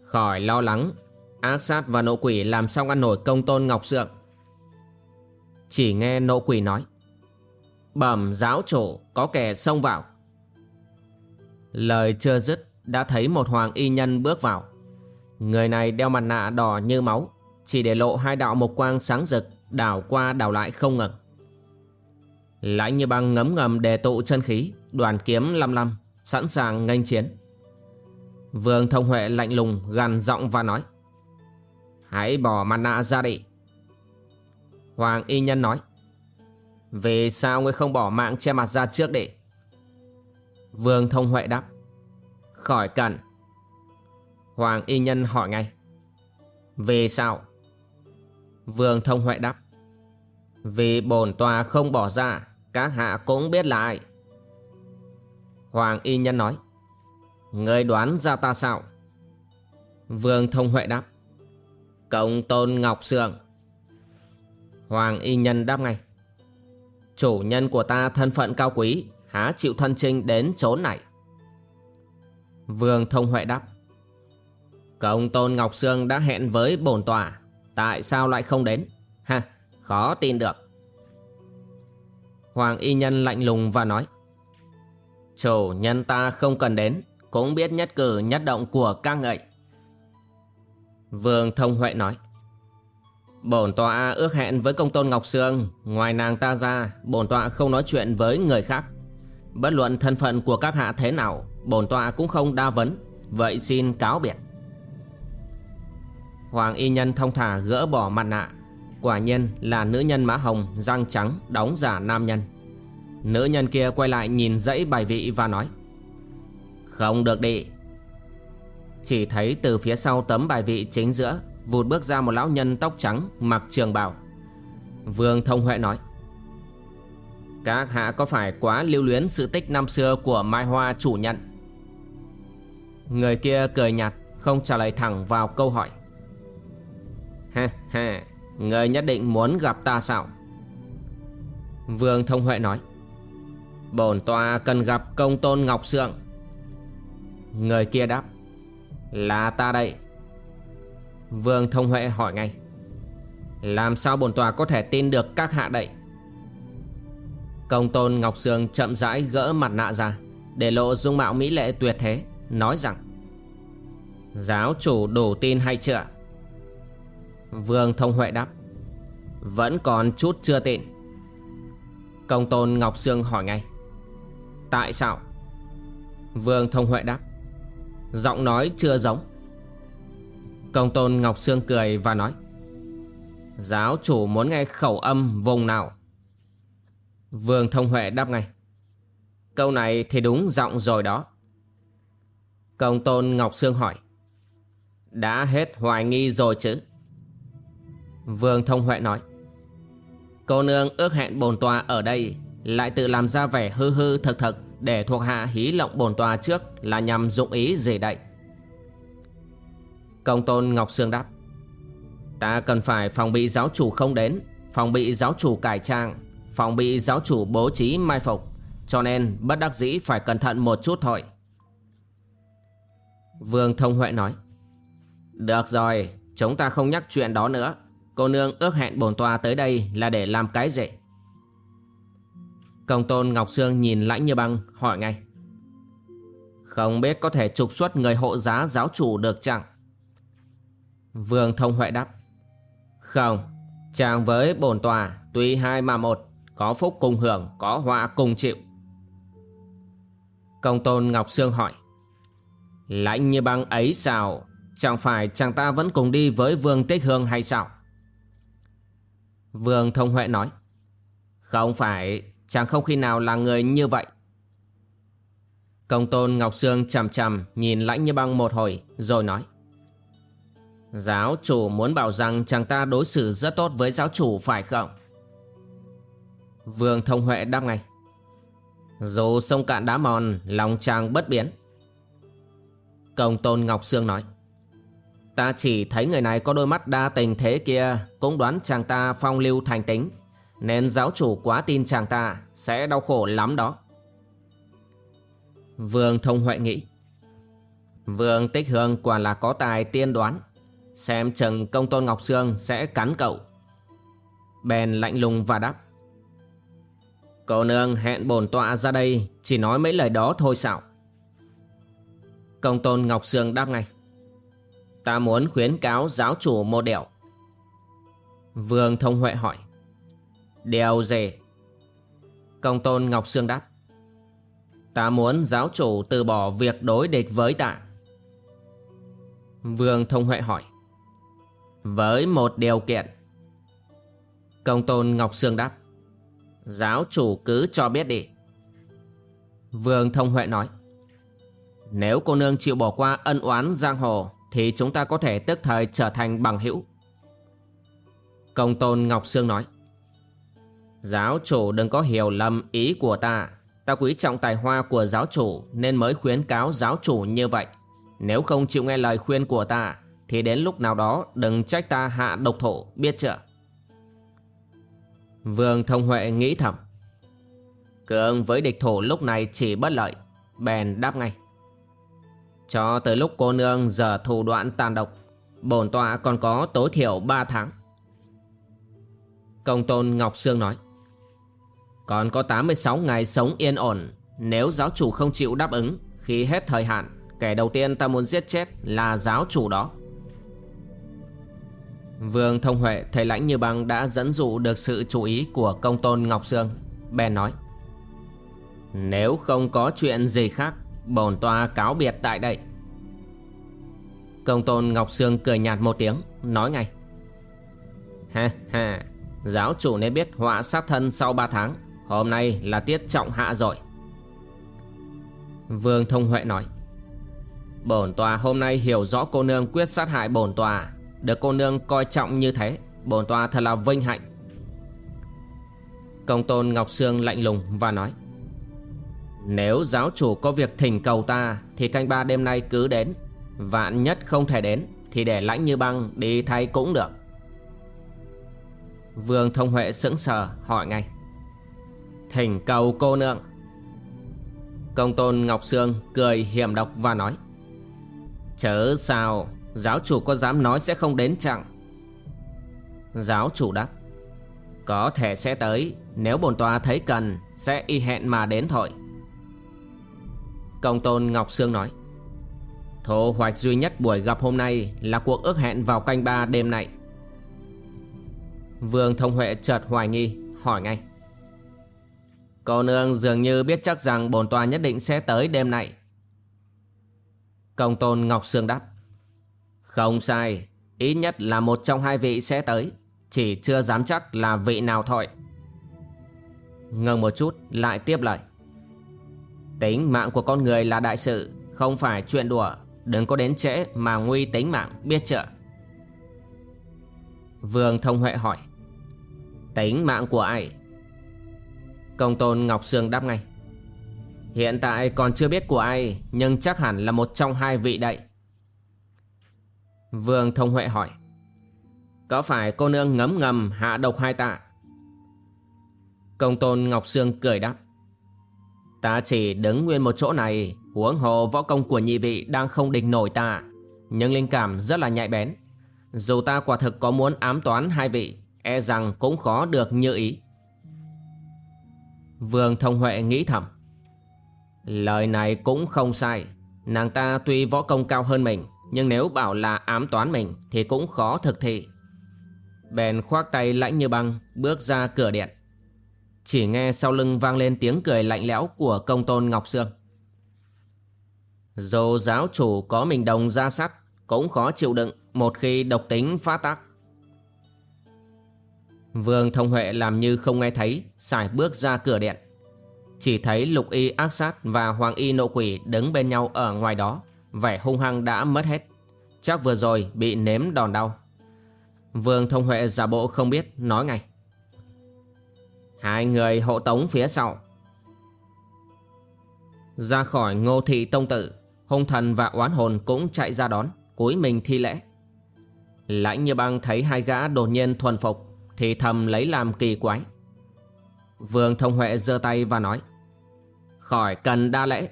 Khỏi lo lắng Ác sát và nộ quỷ làm sao ăn nổi công tôn Ngọc Sượng. Chỉ nghe nộ quỷ nói, Bẩm giáo chủ có kẻ xông vào. Lời chưa dứt đã thấy một hoàng y nhân bước vào. Người này đeo mặt nạ đỏ như máu, Chỉ để lộ hai đạo mộc quang sáng rực, Đảo qua đảo lại không ngừng. Lãnh như băng ngấm ngầm đề tụ chân khí, Đoàn kiếm lăm lăm, Sẵn sàng nghênh chiến. Vương Thông Huệ lạnh lùng, gằn giọng và nói, Hãy bỏ mặt nạ ra đi. Hoàng Y Nhân nói, Vì sao ngươi không bỏ mạng che mặt ra trước đi? Vương Thông Huệ đáp Khỏi cần Hoàng Y Nhân hỏi ngay, Vì sao? Vương Thông Huệ đáp, Vì bổn tòa không bỏ ra, Các hạ cũng biết là ai Hoàng Y Nhân nói, Người đoán ra ta sao? Vương Thông Huệ đáp Công Tôn Ngọc Sương. Hoàng Y Nhân đáp ngay, Chủ nhân của ta thân phận cao quý, Há chịu thân trinh đến chốn này. Vương Thông Huệ đáp. Công tôn Ngọc Sương đã hẹn với bổn tòa, Tại sao lại không đến? Ha, khó tin được. Hoàng y nhân lạnh lùng và nói. Chủ nhân ta không cần đến, Cũng biết nhất cử nhất động của các ngậy Vương Thông Huệ nói. Bổn tọa ước hẹn với công tôn Ngọc Sương, Ngoài nàng ta ra, Bổn tọa không nói chuyện với người khác. Bất luận thân phận của các hạ thế nào Bổn tọa cũng không đa vấn. Vậy xin cáo biệt. Hoàng y nhân thông thả gỡ bỏ mặt nạ. Quả nhiên là nữ nhân mã hồng, Răng trắng, đóng giả nam nhân. Nữ nhân kia quay lại nhìn dãy bài vị và nói, Không được đi. Chỉ thấy từ phía sau tấm bài vị chính giữa, Vụt bước ra một lão nhân tóc trắng, Mặc trường bào. Vương Thông Huệ nói, Các hạ có phải quá lưu luyến sự tích năm xưa của Mai Hoa chủ nhận? Người kia cười nhạt, Không trả lời thẳng vào câu hỏi. Ha ha Người nhất định muốn gặp ta sao? Vương Thông Huệ nói. Bổn tòa cần gặp công tôn Ngọc Sượng. Người kia đáp. Là ta đây. Vương Thông Huệ hỏi ngay. Làm sao bổn tòa có thể tin được các hạ đây? Công tôn Ngọc Sương chậm rãi gỡ mặt nạ ra, Để lộ dung mạo mỹ lệ tuyệt thế. Nói rằng, Giáo chủ đủ tin hay chưa? Vương Thông Huệ đáp, Vẫn còn chút chưa tin. Công tôn Ngọc Sương hỏi ngay, Tại sao? Vương Thông Huệ đáp, Giọng nói chưa giống. Công tôn Ngọc Sương cười và nói, Giáo chủ muốn nghe khẩu âm vùng nào? Vương Thông Huệ đáp ngay, Câu này thì đúng giọng rồi đó. Công tôn Ngọc Sương hỏi. Đã hết hoài nghi rồi chứ? Vương Thông Huệ nói. Cô nương ước hẹn bồn tòa ở đây, Lại tự làm ra vẻ hư hư thực thực Để thuộc hạ hí lộng bồn tòa trước Là nhằm dụng ý gì đây? Công tôn Ngọc Sương đáp. Ta cần phải phòng bị giáo chủ không đến, Phòng bị giáo chủ cải trang, Phòng bị giáo chủ bố trí mai phục, Cho nên bất đắc dĩ phải cẩn thận một chút thôi. Vương Thông Huệ nói. Được rồi, Chúng ta không nhắc chuyện đó nữa. Cô nương ước hẹn bổn tòa tới đây là để làm cái gì Công tôn Ngọc Sương nhìn lãnh như băng, hỏi ngay. Không biết có thể trục xuất người hộ giá giáo chủ được chẳng Vương Thông Huệ đáp. Không, Chàng với bổn tòa Tuy hai mà một, Có phúc cùng hưởng, Có họa cùng chịu. Công tôn Ngọc Sương hỏi. Lãnh như băng ấy sao Chẳng phải chàng ta vẫn cùng đi với Vương Tích Hương hay sao Vương Thông Huệ nói Không phải Chàng không khi nào là người như vậy Công tôn Ngọc Sương chằm chằm Nhìn lãnh như băng một hồi Rồi nói Giáo chủ muốn bảo rằng chàng ta đối xử rất tốt với giáo chủ phải không? Vương Thông Huệ đáp ngay. Dù sông cạn đá mòn, lòng chàng bất biến. Công tôn Ngọc Sương nói. Ta chỉ thấy người này có đôi mắt đa tình thế kia, cũng đoán chàng ta phong lưu thành tính. Nên giáo chủ quá tin chàng ta sẽ đau khổ lắm đó. Vương Thông Huệ nghĩ. Vương Tích Hương quả là có tài tiên đoán Xem chừng công tôn Ngọc Sương sẽ cắn cậu Bèn lạnh lùng và đáp Cô nương hẹn bổn tọa ra đây Chỉ nói mấy lời đó thôi sao Công tôn Ngọc Sương đáp ngay. Ta muốn khuyến cáo giáo chủ một điều Vương Thông Huệ hỏi. Điều gì Công tôn Ngọc Sương đáp. Ta muốn giáo chủ từ bỏ việc đối địch với ta. Vương Thông Huệ hỏi. Với một điều kiện. Công tôn Ngọc Sương đáp. Giáo chủ cứ cho biết đi. Vương Thông Huệ nói. Nếu cô nương chịu bỏ qua ân oán giang hồ, Thì chúng ta có thể tức thời trở thành bằng hữu. Công tôn Ngọc Sương nói, Giáo chủ đừng có hiểu lầm ý của ta. Ta quý trọng tài hoa của giáo chủ Nên mới khuyến cáo giáo chủ như vậy. Nếu không chịu nghe lời khuyên của ta, thì đến lúc nào đó đừng trách ta hạ độc thổ, biết chưa? Vương Thông Huệ nghĩ thầm, Cường với địch thổ lúc này chỉ bất lợi, Bèn đáp ngay cho tới lúc cô nương giờ thủ đoạn tàn độc, Bổn tọa còn có tối thiểu 3 tháng. Công tôn Ngọc Sương nói, Còn có 86 ngày sống yên ổn. Nếu giáo chủ không chịu đáp ứng, Khi hết thời hạn, Kẻ đầu tiên ta muốn giết chết là giáo chủ đó. Vương Thông Huệ thấy lãnh như băng đã dẫn dụ được sự chú ý của công tôn Ngọc Sương. Bèn nói, Nếu không có chuyện gì khác Bổn tòa cáo biệt tại đây. Công tôn Ngọc Sương cười nhạt một tiếng, Nói ngay. Ha ha, Giáo chủ nên biết họa sát thân sau 3 tháng, Hôm nay là tiết trọng hạ rồi. Vương Thông Huệ nói, Bổn tòa hôm nay hiểu rõ cô nương quyết sát hại bổn tòa, Được cô nương coi trọng như thế, Bổn tòa thật là vinh hạnh. Công tôn Ngọc Sương lạnh lùng và nói nếu giáo chủ có việc thỉnh cầu ta, Thì canh ba đêm nay cứ đến. Vạn nhất không thể đến, Thì để lãnh như băng đi thay cũng được. Vương Thông Huệ sững sờ, hỏi ngay. Thỉnh cầu cô nương. Công tôn Ngọc Sương cười hiểm độc và nói. Chớ sao, Giáo chủ có dám nói sẽ không đến chẳng Giáo chủ đáp. Có thể sẽ tới, Nếu bồn tòa thấy cần, Sẽ y hẹn mà đến thôi. Công tôn Ngọc Sương nói. Thu hoạch duy nhất buổi gặp hôm nay Là cuộc ước hẹn vào canh ba đêm nay. Vương Thông Huệ chợt hoài nghi, Hỏi ngay. Cô nương dường như biết chắc rằng bồn tòa nhất định sẽ tới đêm nay. Công tôn Ngọc Sương đáp. Không sai, Ít nhất là một trong hai vị sẽ tới, Chỉ chưa dám chắc là vị nào thôi. Ngừng một chút, lại tiếp lời. Tính mạng của con người là đại sự, Không phải chuyện đùa. Đừng có đến trễ mà nguy tính mạng, biết chưa? Vương Thông Huệ hỏi. Tính mạng của ai? Công tôn Ngọc Sương đáp ngay. Hiện tại còn chưa biết của ai, Nhưng chắc hẳn là một trong hai vị đậy Vương Thông Huệ hỏi. Có phải cô nương ngấm ngầm hạ độc hai tạ? Công tôn Ngọc Sương cười đáp. Ta chỉ đứng nguyên một chỗ này, Huống hồ võ công của nhị vị đang không địch nổi ta. Nhưng linh cảm rất là nhạy bén. Dù ta quả thực có muốn ám toán hai vị E rằng cũng khó được như ý. Vương Thông Huệ nghĩ thầm. Lời này cũng không sai. Nàng ta tuy võ công cao hơn mình, Nhưng nếu bảo là ám toán mình Thì cũng khó thực thi Bèn khoác tay lãnh như băng, Bước ra cửa điện. Chỉ nghe sau lưng vang lên tiếng cười lạnh lẽo Của công tôn Ngọc Sương. Dù giáo chủ có mình đồng ra sắt Cũng khó chịu đựng Một khi độc tính phát tác. Vương Thông Huệ làm như không nghe thấy xài bước ra cửa điện. Chỉ thấy lục y ác sát và hoàng y nộ quỷ đứng bên nhau ở ngoài đó, Vẻ hung hăng đã mất hết. Chắc vừa rồi bị nếm đòn đau. Vương Thông Huệ giả bộ không biết, nói ngay. Hai người hộ tống phía sau. Ra khỏi ngô thị tông tự Hung thần và oán hồn cũng chạy ra đón, cúi mình thi lễ. Lãnh như băng thấy hai gã đột nhiên thuần phục, Thì thầm lấy làm kỳ quái. Vương Thông Huệ giơ tay và nói, Khỏi cần đa lễ.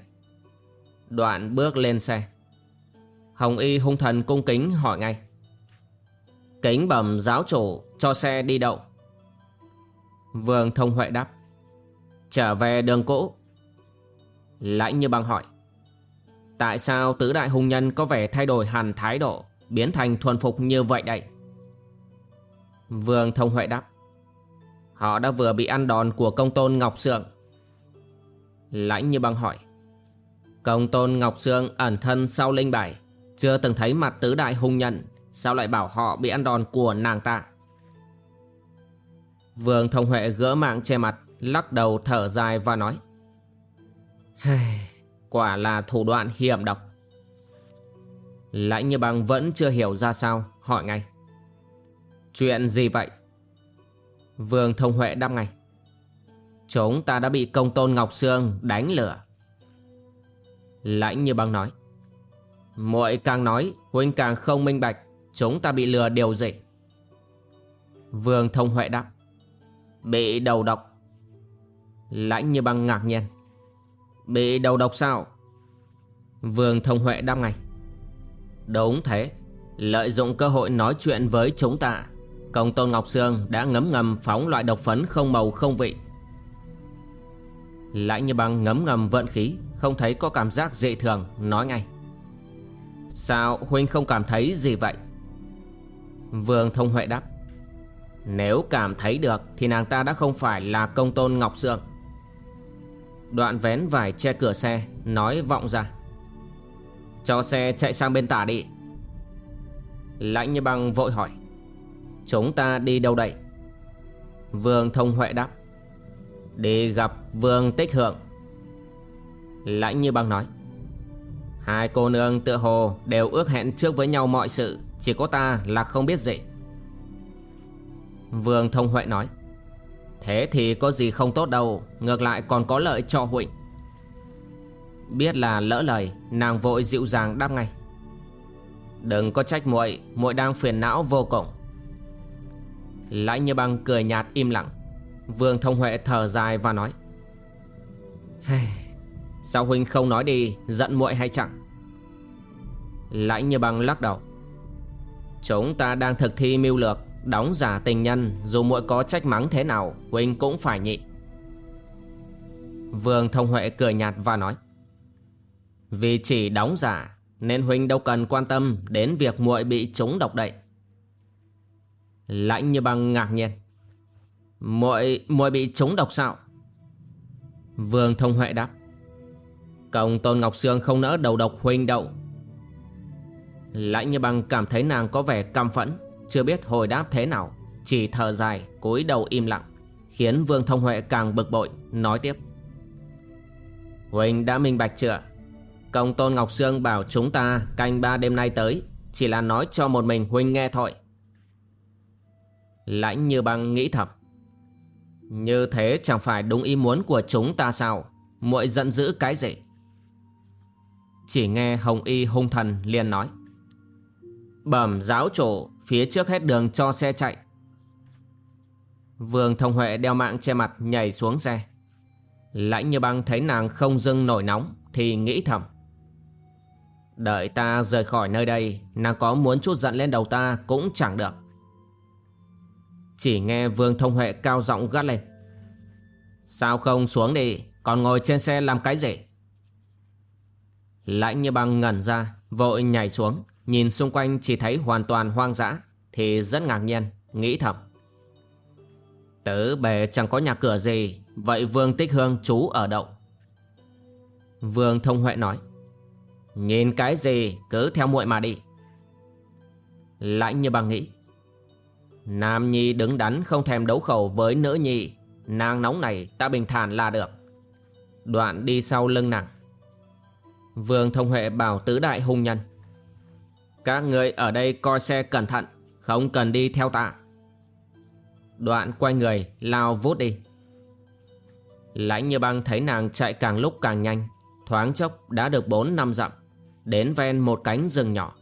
Đoạn bước lên xe. Hồng Y hung thần cung kính hỏi ngay, Kính bẩm giáo chủ, cho xe đi đậu. Vương Thông Huệ đáp. Trở về đường cũ. Lãnh như băng hỏi. Tại sao tứ đại hung nhân có vẻ thay đổi hẳn thái độ, Biến thành thuần phục như vậy đây? Vương Thông Huệ đáp. Họ đã vừa bị ăn đòn của công tôn Ngọc Sượng Lãnh như băng hỏi. Công tôn Ngọc Sương ẩn thân sau linh bài, Chưa từng thấy mặt tứ đại hung nhân, Sao lại bảo họ bị ăn đòn của nàng ta? Vương Thông Huệ gỡ mạng che mặt, Lắc đầu thở dài và nói Quả là thủ đoạn hiểm độc. Lãnh như băng vẫn chưa hiểu ra sao, Hỏi ngay, Chuyện gì vậy? Vương Thông Huệ đáp ngay, Chúng ta đã bị công tôn Ngọc Sương đánh lửa. Lãnh như băng nói, muội càng nói, Huynh càng không minh bạch, Chúng ta bị lừa điều gì? Vương Thông Huệ đáp Bị đầu độc. Lãnh như băng ngạc nhiên. Bị đầu độc sao? Vương Thông Huệ đáp ngay. Đúng thế. Lợi dụng cơ hội nói chuyện với chúng ta, Công Tôn Ngọc Sương đã ngấm ngầm phóng loại độc phấn không màu không vị. Lãnh như băng ngấm ngầm vận khí, Không thấy có cảm giác dị thường, Nói ngay. Sao Huynh không cảm thấy gì vậy? Vương Thông Huệ đáp. Nếu cảm thấy được Thì nàng ta đã không phải là công tôn Ngọc Sương. Đoạn vén vải che cửa xe, Nói vọng ra. Cho xe chạy sang bên tả đi. Lãnh như băng vội hỏi. Chúng ta đi đâu đây? Vương Thông Huệ đáp. Đi gặp Vương Tích Hưởng Lãnh như băng nói. Hai cô nương tựa hồ đều ước hẹn trước với nhau mọi sự, Chỉ có ta là không biết gì. Vương Thông Huệ nói. Thế thì có gì không tốt đâu, Ngược lại còn có lợi cho Huỳnh Biết là lỡ lời, Nàng vội dịu dàng đáp ngay. Đừng có trách muội muội đang phiền não vô cùng. Lãnh như băng cười nhạt im lặng. Vương Thông Huệ thở dài và nói. Sao huynh không nói đi, Giận muội hay chẳng Lãnh như băng lắc đầu. Chúng ta đang thực thi mưu lược. Đóng giả tình nhân, Dù muội có trách mắng thế nào Huynh cũng phải nhịn. Vương Thông Huệ cười nhạt và nói, Vì chỉ đóng giả, Nên Huynh đâu cần quan tâm Đến việc muội bị trúng độc đậy. Lãnh như băng ngạc nhiên, muội muội bị trúng độc sao? Vương Thông Huệ đáp, Công Tôn Ngọc Sương không nỡ đầu độc huynh đậu Lãnh như băng cảm thấy nàng có vẻ căm phẫn. Chưa biết hồi đáp thế nào. Chỉ thở dài, cúi đầu im lặng, Khiến Vương Thông Huệ càng bực bội, Nói tiếp. Huynh đã minh bạch chưa? Công Tôn Ngọc Sương bảo chúng ta Canh ba đêm nay tới, Chỉ là nói cho một mình Huynh nghe thôi. Lãnh như băng nghĩ thầm. Như thế chẳng phải đúng ý muốn của chúng ta sao? Muội giận dữ cái gì? Chỉ nghe Hồng Y hung thần liền nói. Bẩm giáo chủ Phía trước hết đường cho xe chạy. Vương Thông Huệ đeo mạng che mặt nhảy xuống xe. Lãnh như băng thấy nàng không dưng nổi nóng Thì nghĩ thầm. Đợi ta rời khỏi nơi đây, Nàng có muốn chút giận lên đầu ta cũng chẳng được. Chỉ nghe Vương Thông Huệ cao giọng gắt lên. Sao không xuống đi, Còn ngồi trên xe làm cái gì? Lãnh như băng ngẩn ra, Vội nhảy xuống. Nhìn xung quanh chỉ thấy hoàn toàn hoang dã, Thì rất ngạc nhiên, Nghĩ thầm. Tứ bề chẳng có nhà cửa gì, Vậy Vương Tích Hương trú ở đậu Vương Thông Huệ nói, Nhìn cái gì cứ theo muội mà đi. Lãnh như bằng nghĩ, Nam Nhi đứng đắn không thèm đấu khẩu với nữ nhi, Nàng nóng này ta bình thản là được. Đoạn đi sau lưng nàng. Vương Thông Huệ bảo tứ đại hung nhân các người ở đây coi xe cẩn thận, Không cần đi theo ta. Đoạn quay người, lao vút đi. Lãnh như băng thấy nàng chạy càng lúc càng nhanh, Thoáng chốc đã được 4 năm dặm, Đến ven một cánh rừng nhỏ.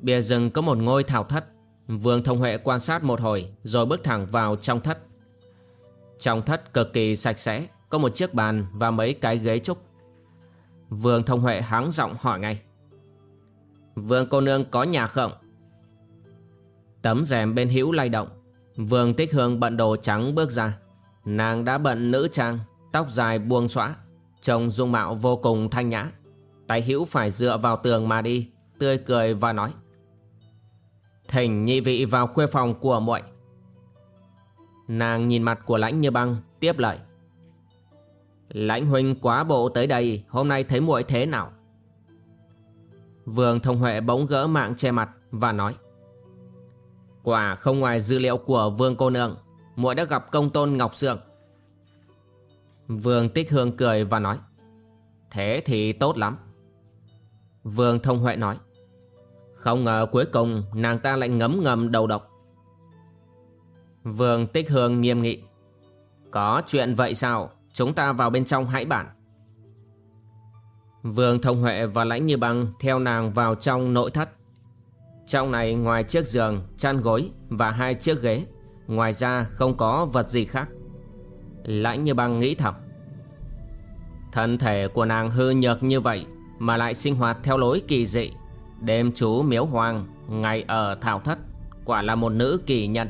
Bìa rừng có một ngôi thảo thất, Vương Thông Huệ quan sát một hồi Rồi bước thẳng vào trong thất. Trong thất cực kỳ sạch sẽ, Có một chiếc bàn và mấy cái ghế trúc. Vương Thông Huệ háng giọng hỏi ngay Vương cô nương có nhà không? Tấm rèm bên hữu lay động. Vương Tích Hương bận đồ trắng bước ra. Nàng đã bận nữ trang, Tóc dài buông xõa, Trông dung mạo vô cùng thanh nhã. Tay hữu phải dựa vào tường mà đi, Tươi cười và nói, Thỉnh nhị vị vào khuê phòng của muội. Nàng nhìn mặt của lãnh như băng, Tiếp lời, Lãnh huynh quá bộ tới đây, Hôm nay thấy muội thế nào? Vương Thông Huệ bỗng gỡ mạng che mặt và nói, Quả không ngoài dữ liệu của Vương cô nương, muội đã gặp công tôn Ngọc Sương Vương Tích Hương cười và nói, Thế thì tốt lắm. Vương Thông Huệ nói, Không ngờ cuối cùng nàng ta lại ngấm ngầm đầu độc. Vương Tích Hương nghiêm nghị, Có chuyện vậy sao? Chúng ta vào bên trong hãy bản Vương Thông Huệ và Lãnh Như Băng theo nàng vào trong nội thất. Trong này ngoài chiếc giường, chăn gối và hai chiếc ghế, ngoài ra không có vật gì khác. Lãnh Như Băng nghĩ thầm. Thân thể của nàng hư nhược như vậy Mà lại sinh hoạt theo lối kỳ dị Đêm chú miếu hoàng Ngày ở thảo thất Quả là một nữ kỳ nhân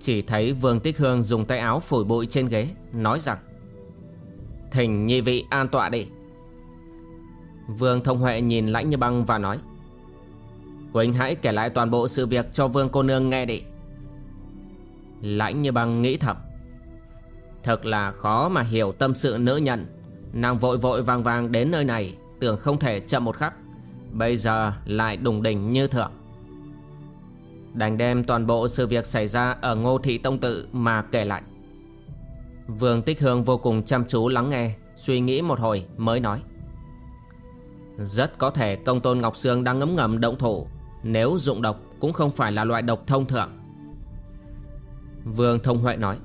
Chỉ thấy Vương Tích Hương dùng tay áo phủi bụi trên ghế Nói rằng Thỉnh nhị vị an tọa đi. Vương Thông Huệ nhìn lãnh như băng và nói huynh hãy kể lại toàn bộ sự việc cho Vương cô nương nghe đi. Lãnh như băng nghĩ thầm, Thật là khó mà hiểu tâm sự nữ nhân. Nàng vội vội vàng vàng đến nơi này, Tưởng không thể chậm một khắc. Bây giờ lại đùng đỉnh như thượng Đành đem toàn bộ sự việc xảy ra Ở ngô thị tông tự mà kể lại. Vương Tích Hương vô cùng chăm chú lắng nghe, Suy nghĩ một hồi mới nói. Rất có thể công tôn Ngọc Sương đang ngấm ngầm động thủ, Nếu dụng độc cũng không phải là loại độc thông thường. Vương Thông Huệ nói,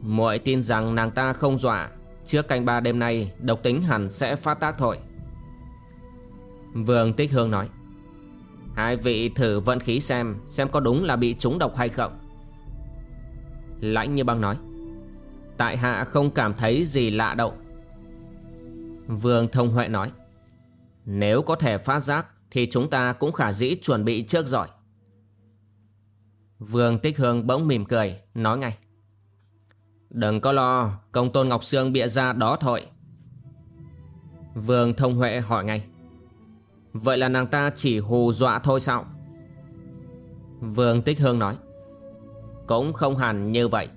muội tin rằng nàng ta không dọa, Trước canh ba đêm nay Độc tính hẳn sẽ phát tác thôi. Vương Tích Hương nói, Hai vị thử vận khí xem Xem có đúng là bị trúng độc hay không. Lãnh như băng nói Tại hạ không cảm thấy gì lạ đâu. Vương Thông Huệ nói, Nếu có thể phát giác Thì chúng ta cũng khả dĩ chuẩn bị trước rồi. Vương Tích Hương bỗng mỉm cười, Nói ngay, Đừng có lo, Công tôn Ngọc Sương bịa ra đó thôi. Vương Thông Huệ hỏi ngay, Vậy là nàng ta chỉ hù dọa thôi sao? Vương Tích Hương nói, Cũng không hẳn như vậy.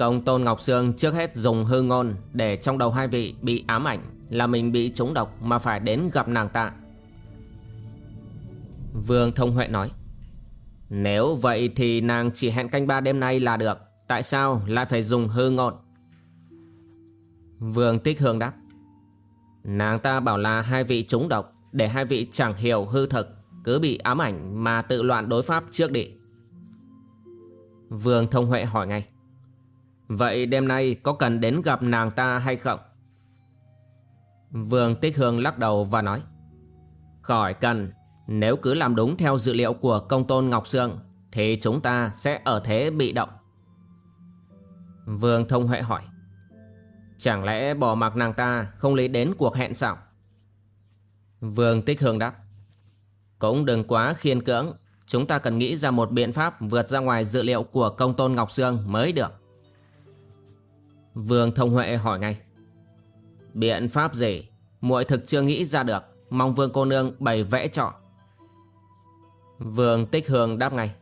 Công tôn Ngọc Sương trước hết dùng hư ngôn Để trong đầu hai vị bị ám ảnh Là mình bị trúng độc mà phải đến gặp nàng ta. Vương Thông Huệ nói, Nếu vậy thì nàng chỉ hẹn canh ba đêm nay là được, Tại sao lại phải dùng hư ngôn? Vương Tích Hương đáp, Nàng ta bảo là hai vị trúng độc Để hai vị chẳng hiểu hư thực, Cứ bị ám ảnh mà tự loạn đối pháp trước đi. Vương Thông Huệ hỏi ngay Vậy đêm nay có cần đến gặp nàng ta hay không? Vương Tích Hương lắc đầu và nói, Khỏi cần Nếu cứ làm đúng theo dự liệu của công tôn Ngọc Sương, Thì chúng ta sẽ ở thế bị động Vương Thông Huệ hỏi, Chẳng lẽ bỏ mặc nàng ta không lấy đến cuộc hẹn sao? Vương Tích Hương đáp, Cũng đừng quá khiên cưỡng Chúng ta cần nghĩ ra một biện pháp vượt ra ngoài dự liệu của công tôn Ngọc Sương mới được Vương Thông Huệ hỏi ngay. Biện pháp gì? Muội thực chưa nghĩ ra được. Mong Vương cô nương bày vẽ trọ Vương Tích Hương đáp ngay.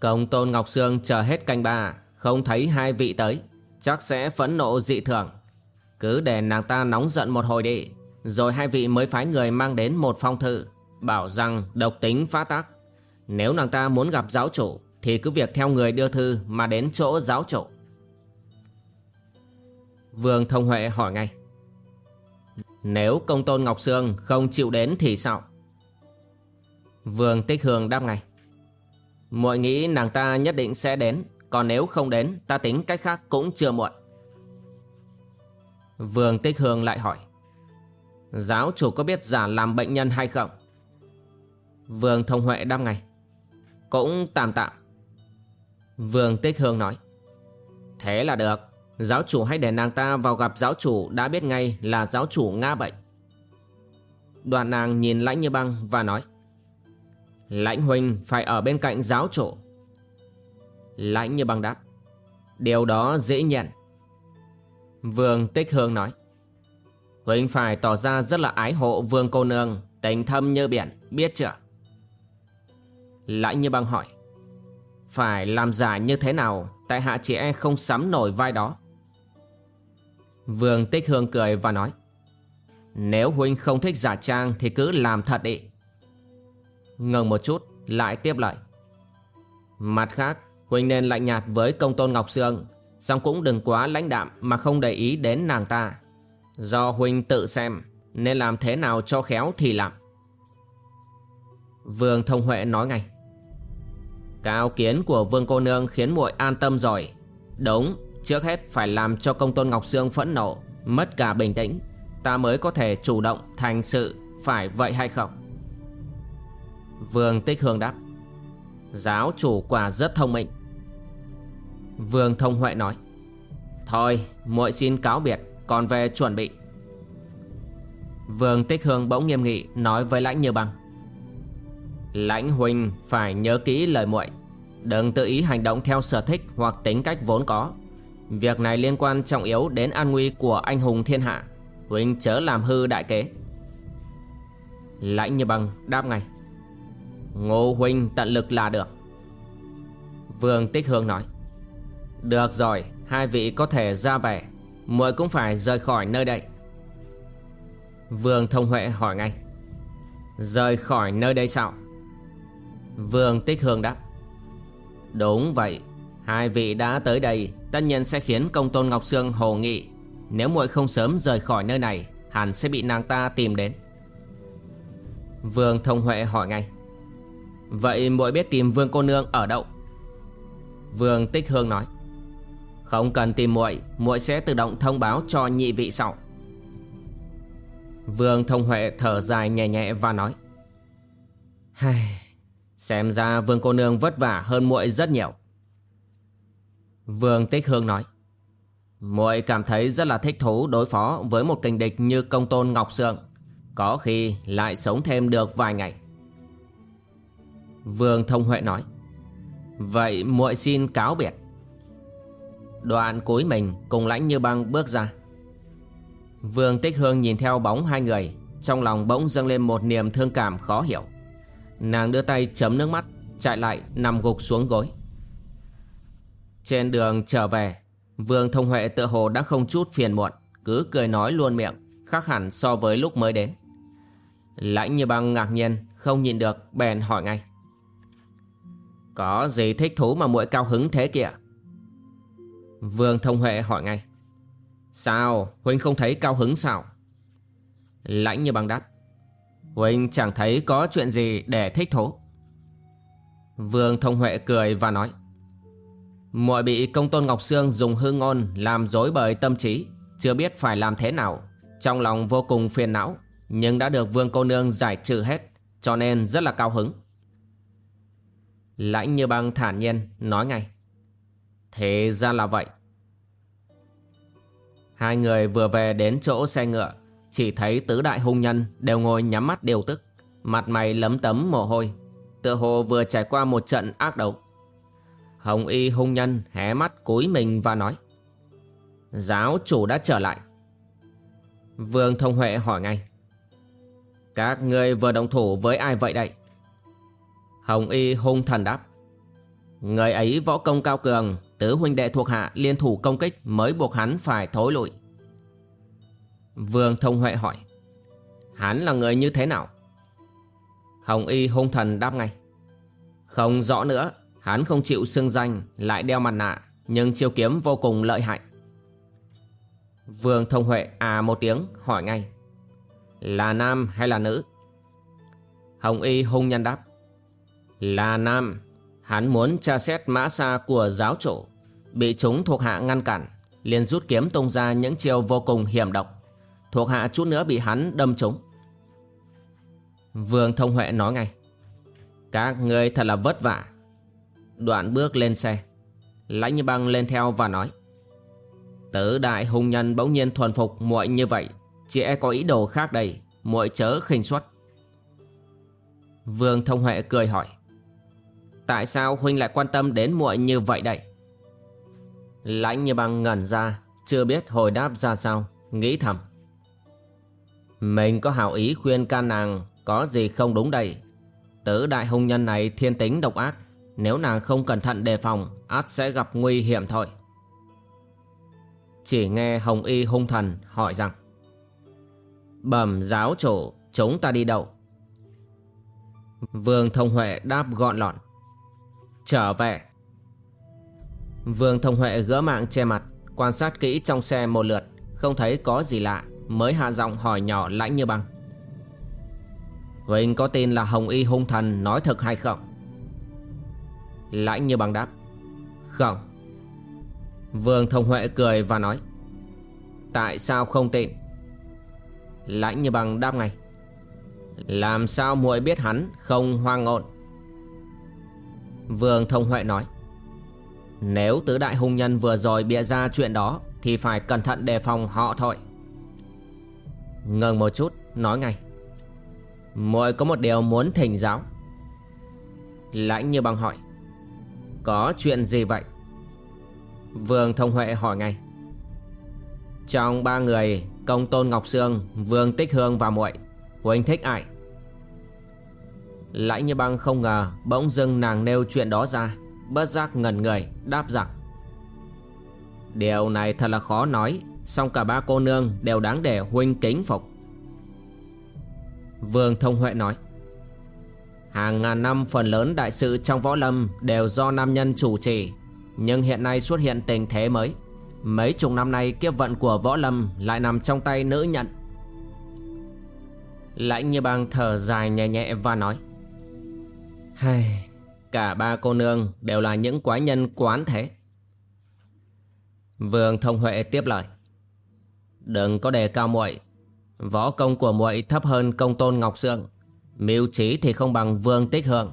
Công tôn Ngọc Sương chờ hết canh ba, Không thấy hai vị tới. Chắc sẽ phẫn nộ dị thường. Cứ để nàng ta nóng giận một hồi đi. Rồi hai vị mới phái người mang đến một phong thư, Bảo rằng độc tính phá tác. Nếu nàng ta muốn gặp giáo chủ, Thì cứ việc theo người đưa thư mà đến chỗ giáo chủ. Vương Thông Huệ hỏi ngay. Nếu công tôn Ngọc Sương không chịu đến thì sao? Vương Tích Hương đáp ngay. Muội nghĩ nàng ta nhất định sẽ đến, Còn nếu không đến, ta tính cách khác cũng chưa muộn. Vương Tích Hương lại hỏi. Giáo chủ có biết giả làm bệnh nhân hay không? Vương Thông Huệ đáp ngay. Cũng tạm tạm. Vương Tích Hương nói. Thế là được. Giáo chủ hay để nàng ta vào gặp giáo chủ, đã biết ngay là giáo chủ ngã bệnh. Đoàn nàng nhìn lãnh như băng và nói, Lãnh huynh phải ở bên cạnh giáo chủ. Lãnh như băng đáp, Điều đó dễ nhận. Vương Tích Hương nói Huynh phải tỏ ra rất là ái hộ vương cô nương, Tình thâm như biển, biết chưa Lãnh như băng hỏi, Phải làm giả như thế nào, Tại hạ chị e không sắm nổi vai đó Vương Tích Hương cười và nói, Nếu huynh không thích giả trang thì cứ làm thật đi. Ngừng một chút, lại tiếp lại Mặt khác, huynh nên lạnh nhạt với công tôn Ngọc Sương, song cũng đừng quá lãnh đạm mà không để ý đến nàng ta. Do huynh tự xem, Nên làm thế nào cho khéo thì làm. Vương Thông Huệ nói ngay, Cao kiến của vương cô nương khiến muội an tâm rồi. Đúng Trước hết phải làm cho công tôn Ngọc Sương phẫn nộ, Mất cả bình tĩnh. Ta mới có thể chủ động, thành sự, Phải vậy hay không? Vương Tích Hương đáp. Giáo chủ quả rất thông minh. Vương Thông Huệ nói. Thôi, muội xin cáo biệt, Còn về chuẩn bị. Vương Tích Hương bỗng nghiêm nghị, nói với Lãnh Như Băng. Lãnh Huynh phải nhớ kỹ lời muội. Đừng tự ý hành động theo sở thích hoặc tính cách vốn có. Việc này liên quan trọng yếu đến an nguy của anh hùng thiên hạ. Huynh chớ làm hư đại kế. Lãnh Như Băng đáp ngay. Ngô Huynh tận lực là được. Vương Tích Hương nói. Được rồi, Hai vị có thể ra về. Muội cũng phải rời khỏi nơi đây. Vương Thông Huệ hỏi ngay. Rời khỏi nơi đây sao? Vương Tích Hương đáp. Đúng vậy Hai vị đã tới đây, Tất nhiên sẽ khiến công tôn Ngọc Sương hồ nghị Nếu muội không sớm rời khỏi nơi này, Hẳn sẽ bị nàng ta tìm đến. Vương Thông Huệ hỏi ngay. Vậy muội biết tìm Vương cô nương ở đâu? Vương Tích Hương nói. Không cần tìm muội muội sẽ tự động thông báo cho nhị vị sau. Vương Thông Huệ thở dài nhẹ nhẹ và nói. Xem ra Vương cô nương vất vả hơn muội rất nhiều. Vương Tích Hương nói. Muội cảm thấy rất là thích thú đối phó với một kình địch như công tôn Ngọc Sương. Có khi lại sống thêm được vài ngày. Vương Thông Huệ nói. Vậy muội xin cáo biệt. Đoạn cúi mình cùng lãnh như băng bước ra. Vương Tích Hương nhìn theo bóng hai người, Trong lòng bỗng dâng lên một niềm thương cảm khó hiểu. Nàng đưa tay chấm nước mắt, Chạy lại nằm gục xuống gối. Trên đường trở về, Vương Thông Huệ tự hồ đã không chút phiền muộn, Cứ cười nói luôn miệng, Khác hẳn so với lúc mới đến. Lãnh như băng ngạc nhiên, Không nhìn được bèn hỏi ngay. Có gì thích thú mà muội cao hứng thế kìa? Vương Thông Huệ hỏi ngay. Sao Huynh không thấy cao hứng sao? Lãnh như băng đáp. Huynh chẳng thấy có chuyện gì để thích thú. Vương Thông Huệ cười và nói muội bị công tôn Ngọc Sương dùng hư ngôn làm dối bời tâm trí, Chưa biết phải làm thế nào. Trong lòng vô cùng phiền não, Nhưng đã được Vương cô nương giải trừ hết, Cho nên rất là cao hứng. Lãnh như băng thản nhiên nói ngay. Thế ra là vậy. Hai người vừa về đến chỗ xe ngựa, Chỉ thấy tứ đại hung nhân đều ngồi nhắm mắt điều tức, Mặt mày lấm tấm mồ hôi. Tựa hồ vừa trải qua một trận ác đấu. Hồng y hung nhân hé mắt cúi mình và nói, Giáo chủ đã trở lại. Vương Thông Huệ hỏi ngay, Các ngươi vừa đồng thủ với ai vậy đây? Hồng y hung thần đáp, Người ấy võ công cao cường, Tứ huynh đệ thuộc hạ liên thủ công kích Mới buộc hắn phải thối lụi Vương Thông Huệ hỏi, Hắn là người như thế nào? Hồng y hung thần đáp ngay, Không rõ nữa Hắn không chịu xưng danh, Lại đeo mặt nạ, Nhưng chiêu kiếm vô cùng lợi hại. Vương Thông Huệ à một tiếng, hỏi ngay. Là nam hay là nữ? Hồng y hung nhân đáp. Là nam. Hắn muốn tra xét mã xa của giáo chủ. Bị chúng thuộc hạ ngăn cản, liền rút kiếm tung ra những chiêu vô cùng hiểm độc. Thuộc hạ chút nữa bị hắn đâm trúng. Vương Thông Huệ nói ngay. Các ngươi thật là vất vả. Đoạn bước lên xe. Lãnh như băng lên theo và nói, Tứ đại hung nhân bỗng nhiên thuần phục muội như vậy. Chị e có ý đồ khác đây, muội chớ khinh suất. Vương Thông Huệ cười hỏi, Tại sao huynh lại quan tâm đến muội như vậy đây? Lãnh như băng ngẩn ra, Chưa biết hồi đáp ra sao, Nghĩ thầm, Mình có hảo ý khuyên can nàng Có gì không đúng đây. Tứ đại hung nhân này thiên tính độc ác nếu nàng không cẩn thận đề phòng, át sẽ gặp nguy hiểm thôi. Chỉ nghe Hồng Y hung thần hỏi rằng, Bẩm giáo chủ, Chúng ta đi đâu? Vương Thông Huệ đáp gọn lọn, Trở về. Vương Thông Huệ gỡ mạng che mặt, Quan sát kỹ trong xe một lượt, Không thấy có gì lạ, Mới hạ giọng hỏi nhỏ lãnh như băng Huỳnh có tin là Hồng Y hung thần nói thật hay không? Lãnh như băng đáp. Không. Vương Thông Huệ cười và nói. Tại sao không tin? Lãnh như băng đáp ngay. Làm sao muội biết hắn không hoang ngôn? Vương Thông Huệ nói. Nếu tứ đại hung nhân vừa rồi bịa ra chuyện đó, Thì phải cẩn thận đề phòng họ thôi. Ngừng một chút, nói ngay. Muội có một điều muốn thỉnh giáo. Lãnh như băng hỏi có chuyện gì vậy? Vương thông huệ hỏi ngay. Trong ba người, công tôn ngọc sương, vương tích hương và muội huynh thích ai lãnh như băng không ngờ bỗng dưng nàng nêu chuyện đó ra, bất giác ngẩn người, đáp rằng, điều này thật là khó nói, song cả ba cô nương đều đáng để huynh kính phục. Vương Thông Huệ nói Hàng ngàn năm phần lớn đại sự trong võ lâm đều do nam nhân chủ trì. Nhưng hiện nay xuất hiện tình thế mới. Mấy chục năm nay kiếp vận của võ lâm lại nằm trong tay nữ nhận. Lãnh như băng thở dài nhẹ nhẹ và nói Hay, Cả ba cô nương đều là những quái nhân quán thế. Vương Thông Huệ tiếp lời Đừng có đề cao muội. Võ công của muội thấp hơn công tôn Ngọc Sương. Mưu trí thì không bằng Vương Tích hưởng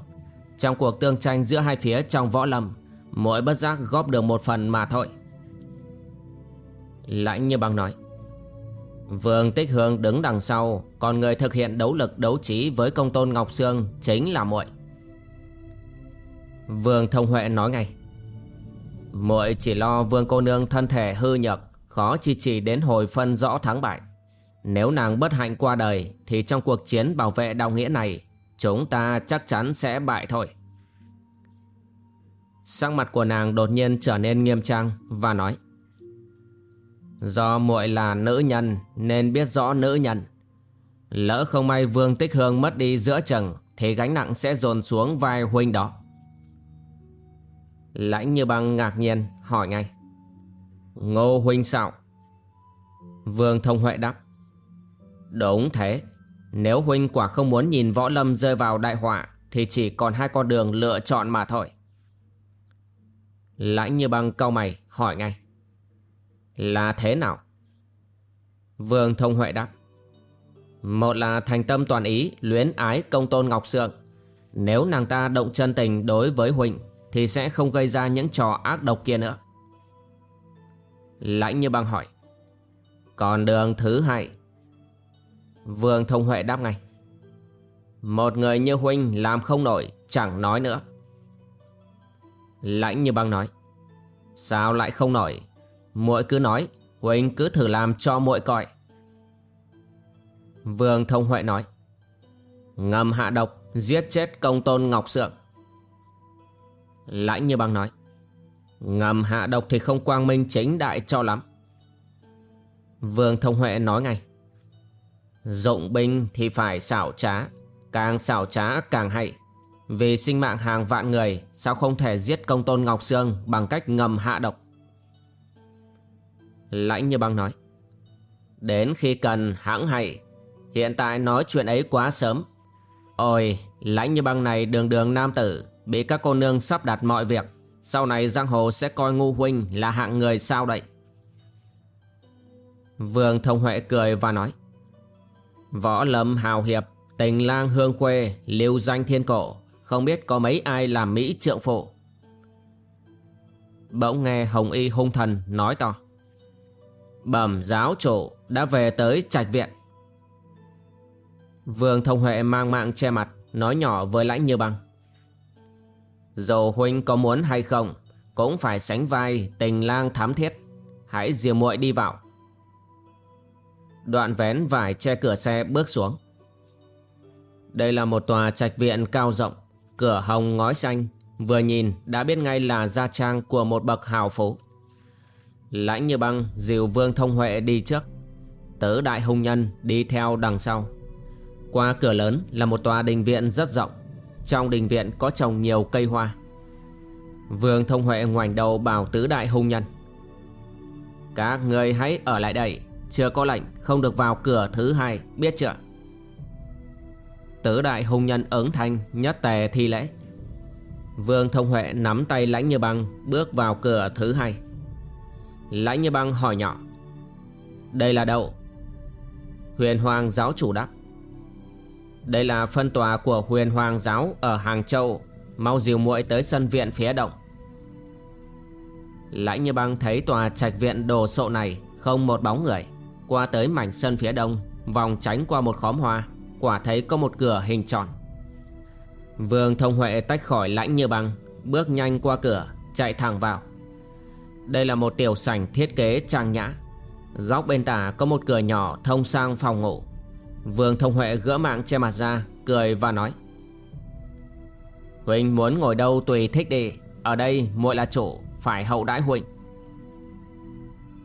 Trong cuộc tương tranh giữa hai phía trong võ lâm, Mỗi bất giác góp được một phần mà thôi. Lãnh như bằng nói, Vương Tích Hương đứng đằng sau, Còn người thực hiện đấu lực đấu trí với công tôn Ngọc Sương Chính là muội. Vương Thông Huệ nói ngay, muội chỉ lo Vương cô nương thân thể hư nhược, Khó chi trì đến hồi phân rõ thắng bại nếu nàng bất hạnh qua đời, Thì trong cuộc chiến bảo vệ đạo nghĩa này, Chúng ta chắc chắn sẽ bại thôi. Sắc mặt của nàng đột nhiên trở nên nghiêm trang Và nói, Do muội là nữ nhân Nên biết rõ nữ nhân. Lỡ không may Vương Tích Hương mất đi giữa chừng, Thì gánh nặng sẽ dồn xuống vai huynh đó. Lãnh như băng ngạc nhiên hỏi ngay, Ngô huynh sao? Vương Thông Huệ đáp Đúng thế. Nếu huynh quả không muốn nhìn võ lâm rơi vào đại họa, Thì chỉ còn hai con đường lựa chọn mà thôi. Lãnh như băng câu mày, hỏi ngay. Là thế nào? Vương Thông Huệ đáp. Một là thành tâm toàn ý, luyến ái công tôn Ngọc Sương Nếu nàng ta động chân tình đối với huynh Thì sẽ không gây ra những trò ác độc kia nữa. Lãnh như băng hỏi. Còn đường thứ hai Vương Thông Huệ đáp ngay. Một người như Huynh làm không nổi, Chẳng nói nữa. Lãnh như băng nói, Sao lại không nổi? Muội cứ nói, Huynh cứ thử làm cho muội coi. Vương Thông Huệ nói, Ngầm hạ độc Giết chết công tôn Ngọc Sượng. Lãnh như băng nói, Ngầm hạ độc thì không quang minh chính đại cho lắm. Vương Thông Huệ nói ngay Dụng binh thì phải xảo trá, Càng xảo trá càng hay. Vì sinh mạng hàng vạn người, Sao không thể giết công tôn Ngọc Sương Bằng cách ngầm hạ độc? Lãnh như băng nói, Đến khi cần hãng hay, Hiện tại nói chuyện ấy quá sớm. Ôi, lãnh như băng này đường đường nam tử, Bị các cô nương sắp đặt mọi việc, Sau này giang hồ sẽ coi ngu huynh Là hạng người sao đây? Vương Thông Huệ cười và nói Võ lâm hào hiệp, Tình lang hương khuê, Lưu danh thiên cổ, Không biết có mấy ai làm Mỹ trượng phụ. Bỗng nghe Hồng Y hung thần nói to, Bẩm giáo chủ Đã về tới trạch viện. Vương Thông Huệ mang mạng che mặt, Nói nhỏ với lãnh như băng, Dù huynh có muốn hay không, Cũng phải sánh vai tình lang thám thiết. Hãy dìa muội đi vào. Đoạn vén vải che cửa xe bước xuống. Đây là một tòa trạch viện cao rộng. Cửa hồng ngói xanh, Vừa nhìn đã biết ngay là gia trang của một bậc hào phú. Lãnh như băng dìu vương thông huệ đi trước. Tứ đại hùng nhân đi theo đằng sau. Qua cửa lớn là một tòa đình viện rất rộng. Trong đình viện có trồng nhiều cây hoa. Vương thông huệ ngoảnh đầu bảo tứ đại hùng nhân. Các người hãy ở lại đây chưa có lệnh không được vào cửa thứ hai, Biết chưa? Tứ đại hùng nhân ứng thanh, Nhất tề thi lễ. Vương Thông Huệ nắm tay Lãnh Như Băng, Bước vào cửa thứ hai. Lãnh Như Băng hỏi nhỏ, Đây là đâu? Huyền Hoàng giáo chủ đáp, Đây là phân tòa của huyền Hoàng giáo Ở Hàng Châu, Mau dìu muội tới sân viện phía động Lãnh Như Băng thấy tòa trạch viện đồ sộ này, Không một bóng người qua tới mảnh sân phía đông, Vòng tránh qua một khóm hoa, Quả thấy có một cửa hình tròn. Vương Thông Huệ tách khỏi lãnh như băng, Bước nhanh qua cửa, Chạy thẳng vào. Đây là một tiểu sảnh thiết kế trang nhã. Góc bên tả có một cửa nhỏ thông sang phòng ngủ. Vương Thông Huệ gỡ mạng che mặt ra, Cười và nói Huynh muốn ngồi đâu tùy thích đi, Ở đây muội là chủ, Phải hậu đãi Huynh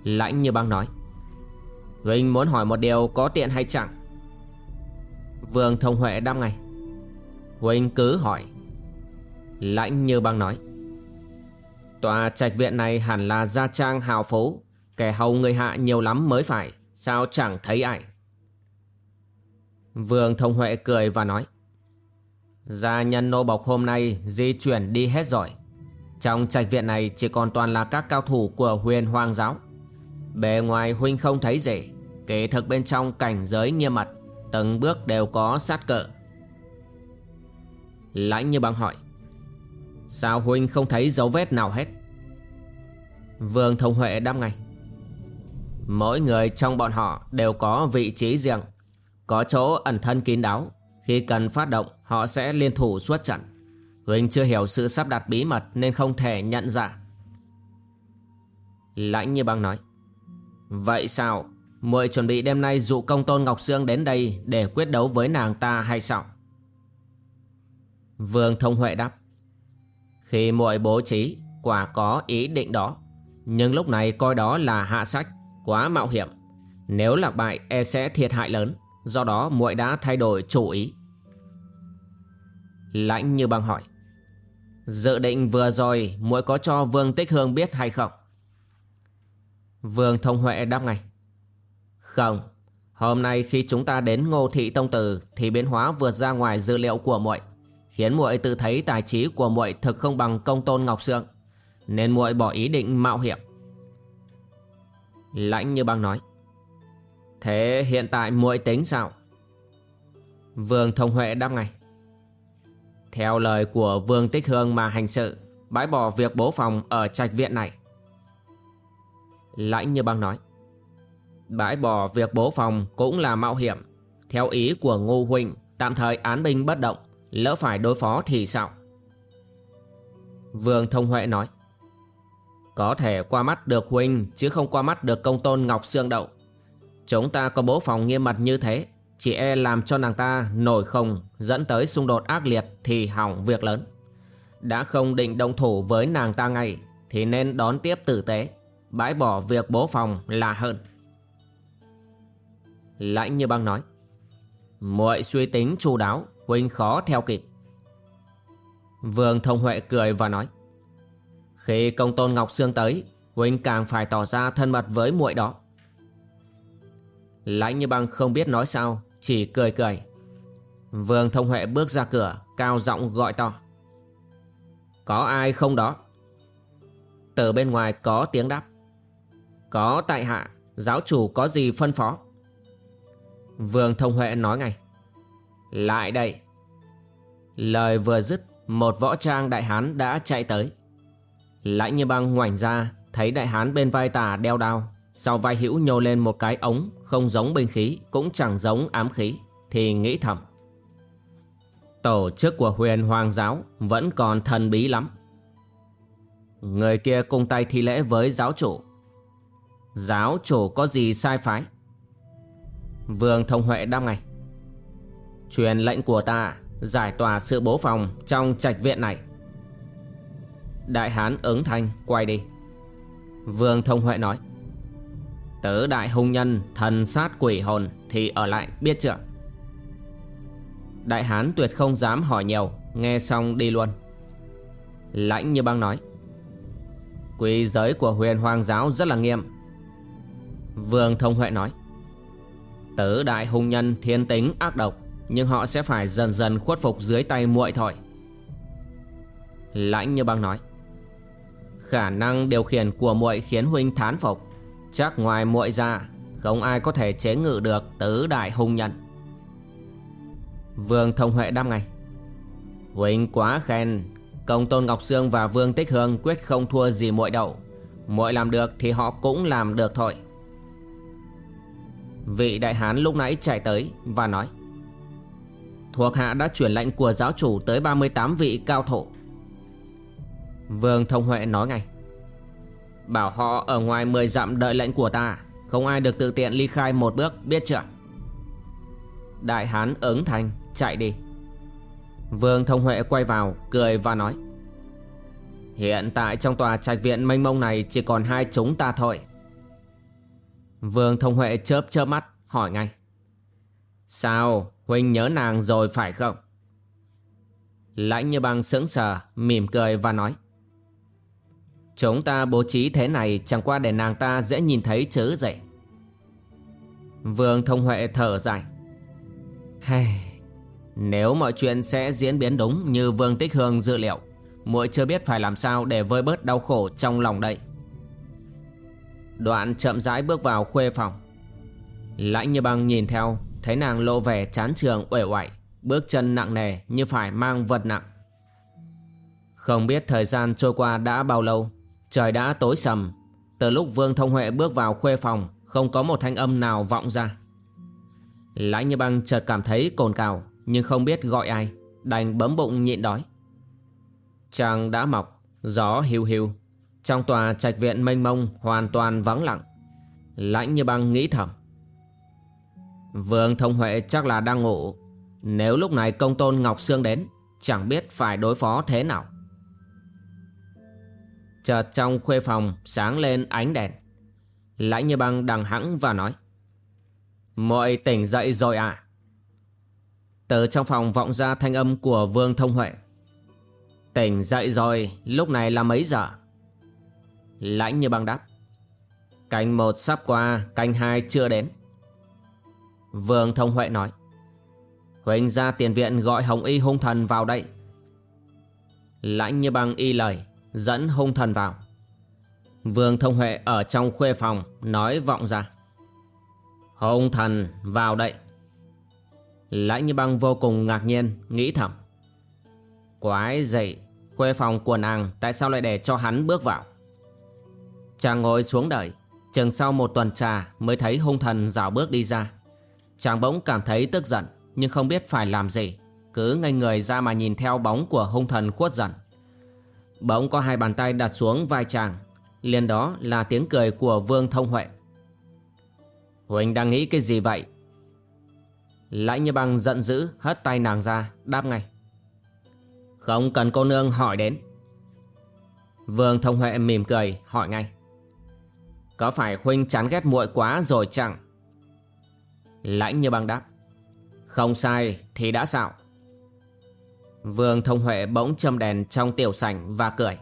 Lãnh như băng nói Huynh muốn hỏi một điều có tiện hay chẳng? Vương Thông Huệ đáp ngay. Huynh cứ hỏi. Lãnh như băng nói. Tòa trạch viện này hẳn là gia trang hào phú, Kẻ hầu người hạ nhiều lắm mới phải, Sao chẳng thấy ai? Vương Thông Huệ cười và nói. Gia nhân nô bộc hôm nay di chuyển đi hết rồi. Trong trạch viện này chỉ còn toàn là các cao thủ của huyền hoang giáo. Bề ngoài huynh không thấy gì. Kỳ thực bên trong cảnh giới nghiêm mật Từng bước đều có sát cỡ Lãnh như băng hỏi, Sao huynh không thấy dấu vết nào hết? Vương Thông Huệ đáp ngay, Mỗi người trong bọn họ đều có vị trí riêng, Có chỗ ẩn thân kín đáo. Khi cần phát động, họ sẽ liên thủ suốt trận. Huynh chưa hiểu sự sắp đặt bí mật nên không thể nhận ra. Lãnh như băng nói, Vậy sao muội chuẩn bị đêm nay dụ công tôn Ngọc Sương đến đây Để quyết đấu với nàng ta hay sao? Vương Thông Huệ đáp. Khi muội bố trí, Quả có ý định đó. Nhưng lúc này coi đó là hạ sách, Quá mạo hiểm. Nếu lạc bại e sẽ thiệt hại lớn. Do đó muội đã thay đổi chủ ý. Lãnh như băng hỏi. Dự định vừa rồi muội có cho Vương Tích Hương biết hay không? Vương Thông Huệ đáp ngay. Không, Hôm nay khi chúng ta đến Ngô Thị Tông Tử Thì biến hóa vượt ra ngoài dữ liệu của muội, Khiến muội tự thấy tài trí của muội thực không bằng công tôn Ngọc Sương, Nên muội bỏ ý định mạo hiểm Lãnh như băng nói, Thế hiện tại muội tính sao? Vương Thông Huệ đáp ngay, Theo lời của Vương Tích Hương mà hành sự, Bãi bỏ việc bố phòng ở trạch viện này Lãnh như băng nói Bãi bỏ việc bố phòng cũng là mạo hiểm. Theo ý của Ngô Huynh Tạm thời án binh bất động, Lỡ phải đối phó thì sao? Vương Thông Huệ nói, Có thể qua mắt được Huynh Chứ không qua mắt được công tôn Ngọc Sương Đậu Chúng ta có bố phòng nghiêm mật như thế, Chỉ e làm cho nàng ta nổi không Dẫn tới xung đột ác liệt Thì hỏng việc lớn. Đã không định động thủ với nàng ta ngay, Thì nên đón tiếp tử tế. Bãi bỏ việc bố phòng là hơn. Lãnh như băng nói. Muội suy tính chu đáo, Huynh khó theo kịp. Vương Thông Huệ cười và nói. Khi công tôn Ngọc Sương tới, Huynh càng phải tỏ ra thân mật với muội đó. Lãnh như băng không biết nói sao, Chỉ cười cười. Vương Thông Huệ bước ra cửa, Cao giọng gọi to. Có ai không đó? Từ bên ngoài có tiếng đáp. Có tại hạ, Giáo chủ có gì phân phó? Vương Thông Huệ nói ngay. Lại đây. Lời vừa dứt, Một võ trang đại hán đã chạy tới. Lãnh như băng ngoảnh ra, Thấy đại hán bên vai tà đeo đao, Sau vai hữu nhô lên một cái ống Không giống binh khí, Cũng chẳng giống ám khí, Thì nghĩ thầm. Tổ chức của huyền hoàng giáo Vẫn còn thần bí lắm. Người kia cung tay thi lễ với giáo chủ. Giáo chủ có gì sai phái? Vương Thông Huệ đáp ngay. Truyền lệnh của ta Giải tỏa sự bố phòng Trong trạch viện này. Đại hán ứng thanh quay đi. Vương Thông Huệ nói, Tứ đại hung nhân Thần sát quỷ hồn Thì ở lại biết chưa? Đại hán tuyệt không dám hỏi nhiều, Nghe xong đi luôn. Lãnh như băng nói Quy giới của huyền hoàng giáo rất là nghiêm. Vương Thông Huệ nói Tứ đại hung nhân thiên tính ác độc, Nhưng họ sẽ phải dần dần khuất phục dưới tay muội thôi. Lãnh như băng nói, Khả năng điều khiển của muội khiến huynh thán phục. Chắc ngoài muội ra, Không ai có thể chế ngự được tứ đại hung nhân. Vương Thông Huệ đáp ngay, Huynh quá khen. Công Tôn Ngọc Sương và Vương Tích Hương quyết không thua gì muội đậu muội làm được thì họ cũng làm được thôi. Vị đại hán lúc nãy chạy tới và nói, Thuộc hạ đã chuyển lệnh của giáo chủ tới 38 vị cao thủ Vương Thông Huệ nói ngay, Bảo họ ở ngoài 10 dặm đợi lệnh của ta, Không ai được tự tiện ly khai một bước, biết chưa? Đại hán ứng thành chạy đi. Vương Thông Huệ quay vào, cười và nói, Hiện tại trong tòa trạch viện mênh mông này chỉ còn hai chúng ta thôi. Vương Thông Huệ chớp chớp mắt hỏi ngay. Sao Huynh nhớ nàng rồi phải không? Lãnh như băng sững sờ Mỉm cười và nói. Chúng ta bố trí thế này Chẳng qua để nàng ta dễ nhìn thấy chứ gì Vương Thông Huệ thở dài. Hey, Nếu mọi chuyện sẽ diễn biến đúng Như Vương Tích Hương dự liệu muội chưa biết phải làm sao để vơi bớt đau khổ trong lòng đây. Đoạn chậm rãi bước vào khuê phòng. Lãnh như băng nhìn theo, Thấy nàng lộ vẻ chán trường, uể oải, Bước chân nặng nề như phải mang vật nặng. Không biết thời gian trôi qua đã bao lâu, Trời đã tối sầm. Từ lúc Vương Thông Huệ bước vào khuê phòng, Không có một thanh âm nào vọng ra. Lãnh như băng chợt cảm thấy cồn cào, Nhưng không biết gọi ai, Đành bấm bụng nhịn đói. Trăng đã mọc, Gió hiu hiu. Trong tòa trạch viện mênh mông Hoàn toàn vắng lặng, Lãnh như băng nghĩ thầm. Vương Thông Huệ chắc là đang ngủ. Nếu lúc này công tôn Ngọc Sương đến, Chẳng biết phải đối phó thế nào. Chợt trong khuê phòng sáng lên ánh đèn, Lãnh như băng đằng hẵng và nói Mội tỉnh dậy rồi à Từ trong phòng vọng ra thanh âm của Vương Thông Huệ, Tỉnh dậy rồi, Lúc này là mấy giờ? Lãnh như băng đáp. Canh một sắp qua, Canh hai chưa đến. Vương Thông Huệ nói. Huỳnh ra tiền viện gọi Hồng Y hung thần vào đây. Lãnh như băng y lời, Dẫn hung thần vào. Vương Thông Huệ ở trong khuê phòng, Nói vọng ra. Hung thần vào đây. Lãnh như băng vô cùng ngạc nhiên, Nghĩ thầm. Quái dậy Khuê phòng của nàng Tại sao lại để cho hắn bước vào? Chàng ngồi xuống đợi, Chừng sau một tuần trà Mới thấy hung thần dạo bước đi ra. Chàng bỗng cảm thấy tức giận, Nhưng không biết phải làm gì, Cứ ngây người ra mà nhìn theo bóng của hung thần khuất dần Bỗng có hai bàn tay đặt xuống vai chàng, liền đó là tiếng cười của Vương Thông Huệ. Huỳnh đang nghĩ cái gì vậy? Lãnh như băng giận dữ hất tay nàng ra, Đáp ngay. Không cần cô nương hỏi đến. Vương Thông Huệ mỉm cười, hỏi ngay. Có phải Huynh chán ghét muội quá rồi chẳng Lãnh như băng đáp, Không sai, thì đã sao Vương Thông Huệ bỗng châm đèn trong tiểu sảnh và cười.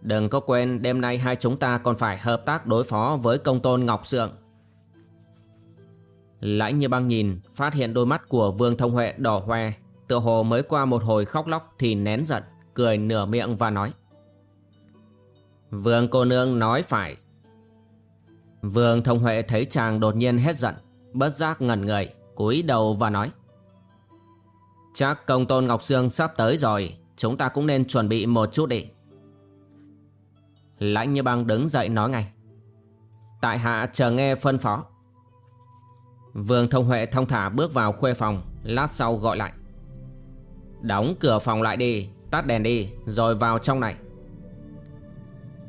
Đừng có quên, đêm nay hai chúng ta còn phải hợp tác đối phó với công tôn Ngọc Sượng. Lãnh như băng nhìn, phát hiện đôi mắt của Vương Thông Huệ đỏ hoe, Tựa hồ mới qua một hồi khóc lóc thì nén giận, Cười nửa miệng và nói. Vương cô nương nói phải. Vương Thông Huệ thấy chàng đột nhiên hết giận, Bất giác ngẩn người, cúi đầu và nói. Chắc công tôn Ngọc Sương sắp tới rồi, Chúng ta cũng nên chuẩn bị một chút đi. Lãnh như băng đứng dậy nói ngay. Tại hạ chờ nghe phân phó. Vương Thông Huệ thông thả bước vào khuê phòng, Lát sau gọi lại. Đóng cửa phòng lại đi, Tắt đèn đi, Rồi vào trong này.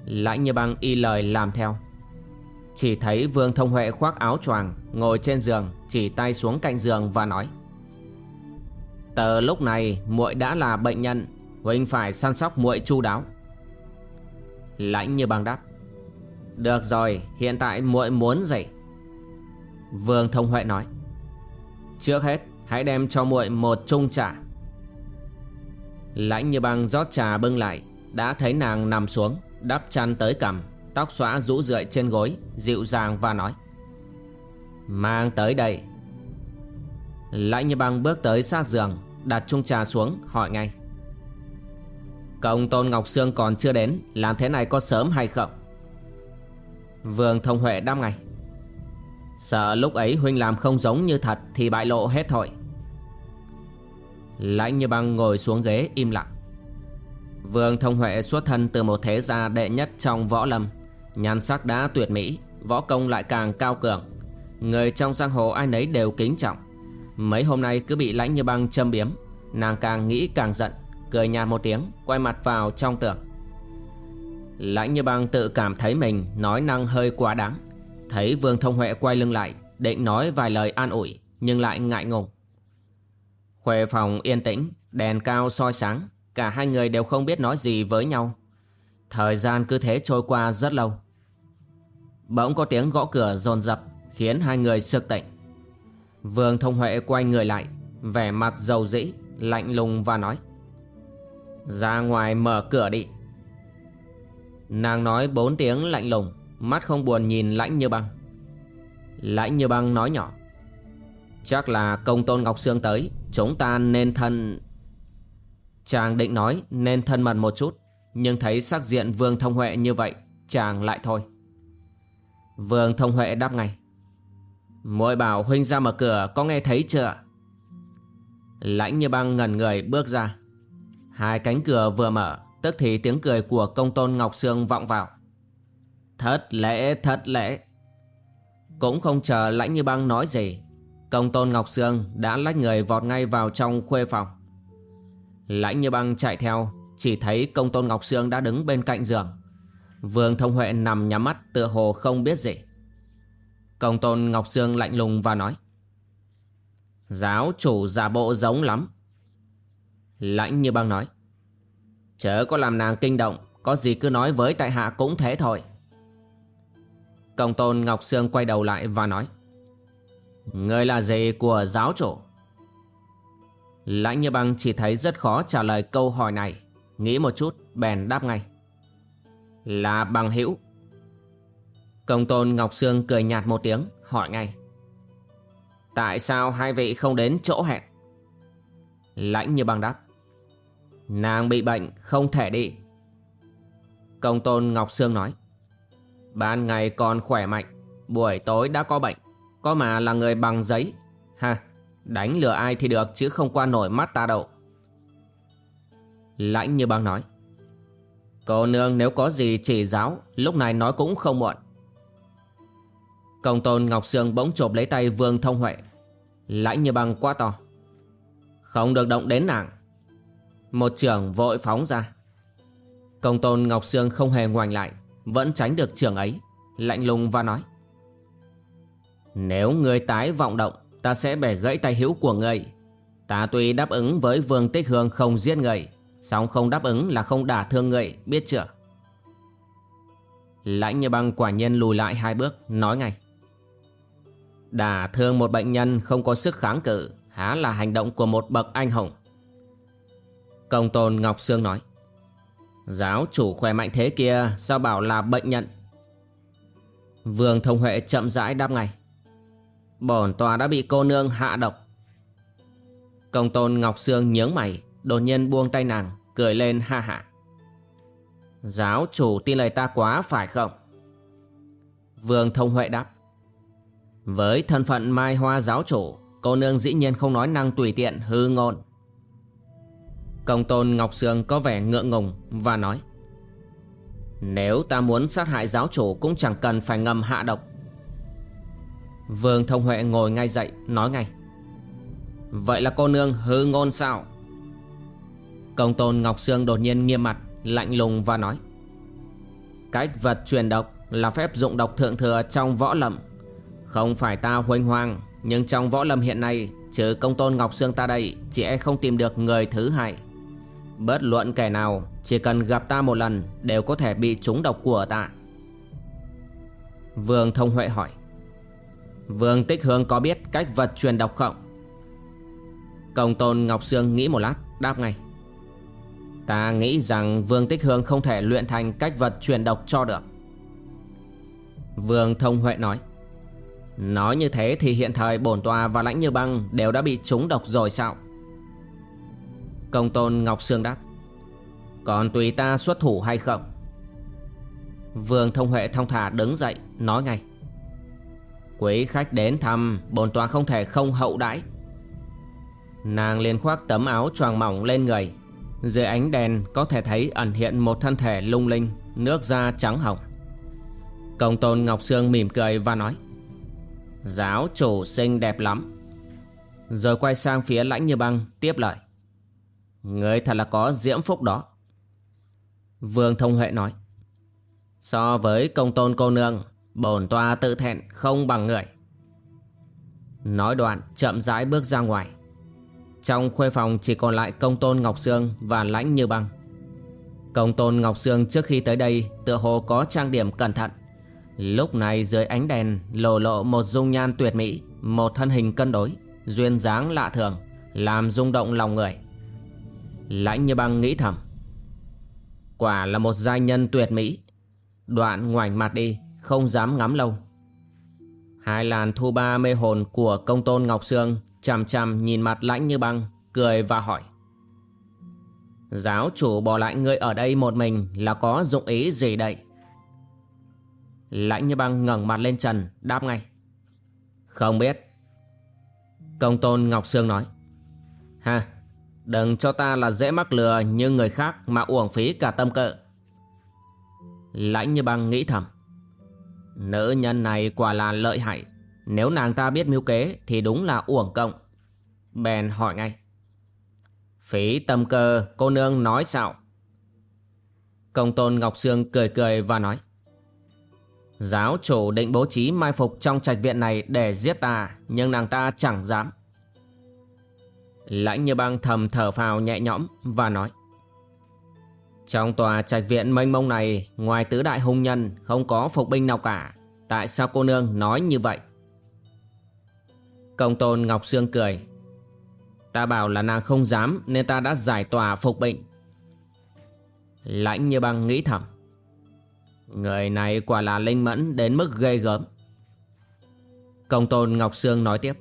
Lãnh như băng y lời làm theo. Chỉ thấy Vương Thông Huệ khoác áo choàng, Ngồi trên giường, Chỉ tay xuống cạnh giường và nói. Từ lúc này muội đã là bệnh nhân, Huynh phải săn sóc muội chu đáo. Lãnh như băng đáp. Được rồi, hiện tại muội muốn gì? Vương Thông Huệ nói. Trước hết, hãy đem cho muội một chung trà. Lãnh như băng rót trà bưng lại, Đã thấy nàng nằm xuống. Đắp chăn tới cằm Tóc xóa rũ rượi trên gối, Dịu dàng và nói, Mang tới đây. Lãnh như băng bước tới sát giường, Đặt chung trà xuống, hỏi ngay, Công tôn Ngọc Sương còn chưa đến, Làm thế này có sớm hay không? Vương Thông Huệ đáp ngay, Sợ lúc ấy huynh làm không giống như thật Thì bại lộ hết thôi. Lãnh như băng ngồi xuống ghế im lặng. Vương Thông Huệ xuất thân từ một thế gia đệ nhất trong võ lâm. Nhan sắc đã tuyệt mỹ, Võ công lại càng cao cường. Người trong giang hồ ai nấy đều kính trọng. Mấy hôm nay cứ bị lãnh như băng châm biếm, Nàng càng nghĩ càng giận, Cười nhạt một tiếng, Quay mặt vào trong tường. Lãnh như băng tự cảm thấy mình Nói năng hơi quá đáng. Thấy Vương Thông Huệ quay lưng lại, Định nói vài lời an ủi, Nhưng lại ngại ngùng. Khuê phòng yên tĩnh, Đèn cao soi sáng. Cả hai người đều không biết nói gì với nhau. Thời gian cứ thế trôi qua rất lâu. Bỗng có tiếng gõ cửa dồn dập Khiến hai người sực tỉnh. Vương Thông Huệ quay người lại, Vẻ mặt dầu dĩ, Lạnh lùng và nói, Ra ngoài mở cửa đi. Nàng nói bốn tiếng lạnh lùng, Mắt không buồn nhìn lãnh như băng. Lãnh như băng nói nhỏ, Chắc là công tôn Ngọc Sương tới, Chúng ta nên thân Chàng định nói nên thân mật một chút, Nhưng thấy sắc diện Vương Thông Huệ như vậy, Chàng lại thôi. Vương Thông Huệ đáp ngay. Muội bảo huynh ra mở cửa, có nghe thấy chưa Lãnh như băng ngần người bước ra. Hai cánh cửa vừa mở, Tức thì tiếng cười của công tôn Ngọc Sương vọng vào. Thất lễ thất lễ. Cũng không chờ lãnh như băng nói gì, Công tôn Ngọc Sương đã lách người vọt ngay vào trong khuê phòng. Lãnh như băng chạy theo, Chỉ thấy công tôn Ngọc Sương đã đứng bên cạnh giường. Vương Thông Huệ nằm nhắm mắt, tựa hồ không biết gì. Công tôn Ngọc Sương lạnh lùng và nói, Giáo chủ giả bộ giống lắm. Lãnh như băng nói, Chớ có làm nàng kinh động, Có gì cứ nói với tại hạ cũng thế thôi. Công tôn Ngọc Sương quay đầu lại và nói, Người là gì của giáo chủ? Lãnh như băng chỉ thấy rất khó trả lời câu hỏi này. Nghĩ một chút, bèn đáp ngay. Là bằng hữu. Công tôn Ngọc Sương cười nhạt một tiếng, hỏi ngay. Tại sao hai vị không đến chỗ hẹn? Lãnh như băng đáp. Nàng bị bệnh, không thể đi. Công tôn Ngọc Sương nói. Ban ngày còn khỏe mạnh, Buổi tối đã có bệnh. Có mà là người bằng giấy. Ha Đánh lừa ai thì được, chứ không qua nổi mắt ta đâu. Lãnh như băng nói, Cô nương nếu có gì chỉ giáo, Lúc này nói cũng không muộn. Công tôn Ngọc Sương bỗng chộp lấy tay Vương Thông Huệ. Lãnh như băng quá to. Không được động đến nàng. Một trưởng vội phóng ra. Công tôn Ngọc Sương không hề ngoảnh lại, Vẫn tránh được trưởng ấy, Lạnh lùng và nói, Nếu người tái vọng động Ta sẽ bẻ gãy tay hữu của ngươi Ta tuy đáp ứng với Vương Tích Hương không giết ngươi, song không đáp ứng là không đả thương ngươi, Biết chưa? Lãnh như băng quả nhân lùi lại hai bước Nói ngay. Đả thương một bệnh nhân không có sức kháng cự Há là hành động của một bậc anh hùng. Công tôn Ngọc Sương nói. Giáo chủ khỏe mạnh thế kia Sao bảo là bệnh nhân? Vương Thông Huệ chậm rãi đáp ngay. Bổn tòa đã bị cô nương hạ độc. Công tôn Ngọc Sương nhớ mày, Đột nhiên buông tay nàng, Cười lên ha hạ Giáo chủ tin lời ta quá phải không? Vương Thông Huệ đáp. Với thân phận mai hoa giáo chủ, Cô nương dĩ nhiên không nói năng tùy tiện, hư ngôn. Công tôn Ngọc Sương có vẻ ngượng ngùng và nói. Nếu ta muốn sát hại giáo chủ cũng chẳng cần phải ngầm hạ độc. Vương Thông Huệ ngồi ngay dậy, nói ngay. Vậy là cô nương hư ngôn sao? Công tôn Ngọc Sương đột nhiên nghiêm mặt, Lạnh lùng và nói. Cách vật truyền độc là phép dụng độc thượng thừa trong võ lâm. Không phải ta huênh hoang, Nhưng trong võ lâm hiện nay, Trừ công tôn Ngọc Sương ta đây, Chỉ e không tìm được người thứ hai. Bất luận kẻ nào, Chỉ cần gặp ta một lần, Đều có thể bị trúng độc của ta. Vương Thông Huệ hỏi. Vương Tích Hương có biết cách vật truyền độc không? Công tôn Ngọc Sương nghĩ một lát, Đáp ngay Ta nghĩ rằng Vương Tích Hương không thể luyện thành cách vật truyền độc cho được Vương Thông Huệ nói Nói như thế thì hiện thời bổn tòa và lãnh như băng đều đã bị trúng độc rồi sao? Công tôn Ngọc Sương đáp, Còn tùy ta xuất thủ hay không? Vương Thông Huệ thong thả đứng dậy, nói ngay Quý khách đến thăm bổn tòa không thể không hậu đãi. Nàng liền khoác tấm áo choàng mỏng lên người. Dưới ánh đèn có thể thấy ẩn hiện một thân thể lung linh, Nước da trắng hồng. Công tôn Ngọc Sương mỉm cười và nói, Giáo chủ xinh đẹp lắm. Rồi quay sang phía lãnh như băng tiếp lời, Người thật là có diễm phúc đó. Vương Thông Huệ nói, So với công tôn cô nương Bổn toa tự thẹn không bằng người. Nói đoạn, chậm rãi bước ra ngoài. Trong khuê phòng chỉ còn lại công tôn Ngọc Sương và lãnh như băng. Công tôn Ngọc Sương trước khi tới đây tựa hồ có trang điểm cẩn thận. Lúc này dưới ánh đèn lộ lộ một dung nhan tuyệt mỹ, Một thân hình cân đối, Duyên dáng lạ thường, Làm rung động lòng người. Lãnh như băng nghĩ thầm. Quả là một giai nhân tuyệt mỹ. Đoạn ngoảnh mặt đi không dám ngắm lâu. Hai làn thu ba mê hồn của công tôn Ngọc Sương chằm chằm nhìn mặt lãnh như băng, Cười và hỏi. Giáo chủ bỏ lại ngươi ở đây một mình Là có dụng ý gì đây? Lãnh như băng ngẩng mặt lên trần, Đáp ngay. Không biết. Công tôn Ngọc Sương nói. Ha, Đừng cho ta là dễ mắc lừa như người khác Mà uổng phí cả tâm cỡ Lãnh như băng nghĩ thầm. Nữ nhân này quả là lợi hại. Nếu nàng ta biết mưu kế, Thì đúng là uổng công. Bèn hỏi ngay. Phí tâm cơ, cô nương nói sao? Công tôn Ngọc Sương cười cười và nói. Giáo chủ định bố trí mai phục trong trạch viện này để giết ta, Nhưng nàng ta chẳng dám. Lãnh như băng thầm thở phào nhẹ nhõm và nói. Trong tòa trạch viện mênh mông này, Ngoài tứ đại hung nhân, không có phục binh nào cả. Tại sao cô nương nói như vậy? Công tôn Ngọc Sương cười. Ta bảo là nàng không dám, Nên ta đã giải tỏa phục bệnh Lãnh như băng nghĩ thầm. Người này quả là linh mẫn đến mức ghê gớm. Công tôn Ngọc Sương nói tiếp.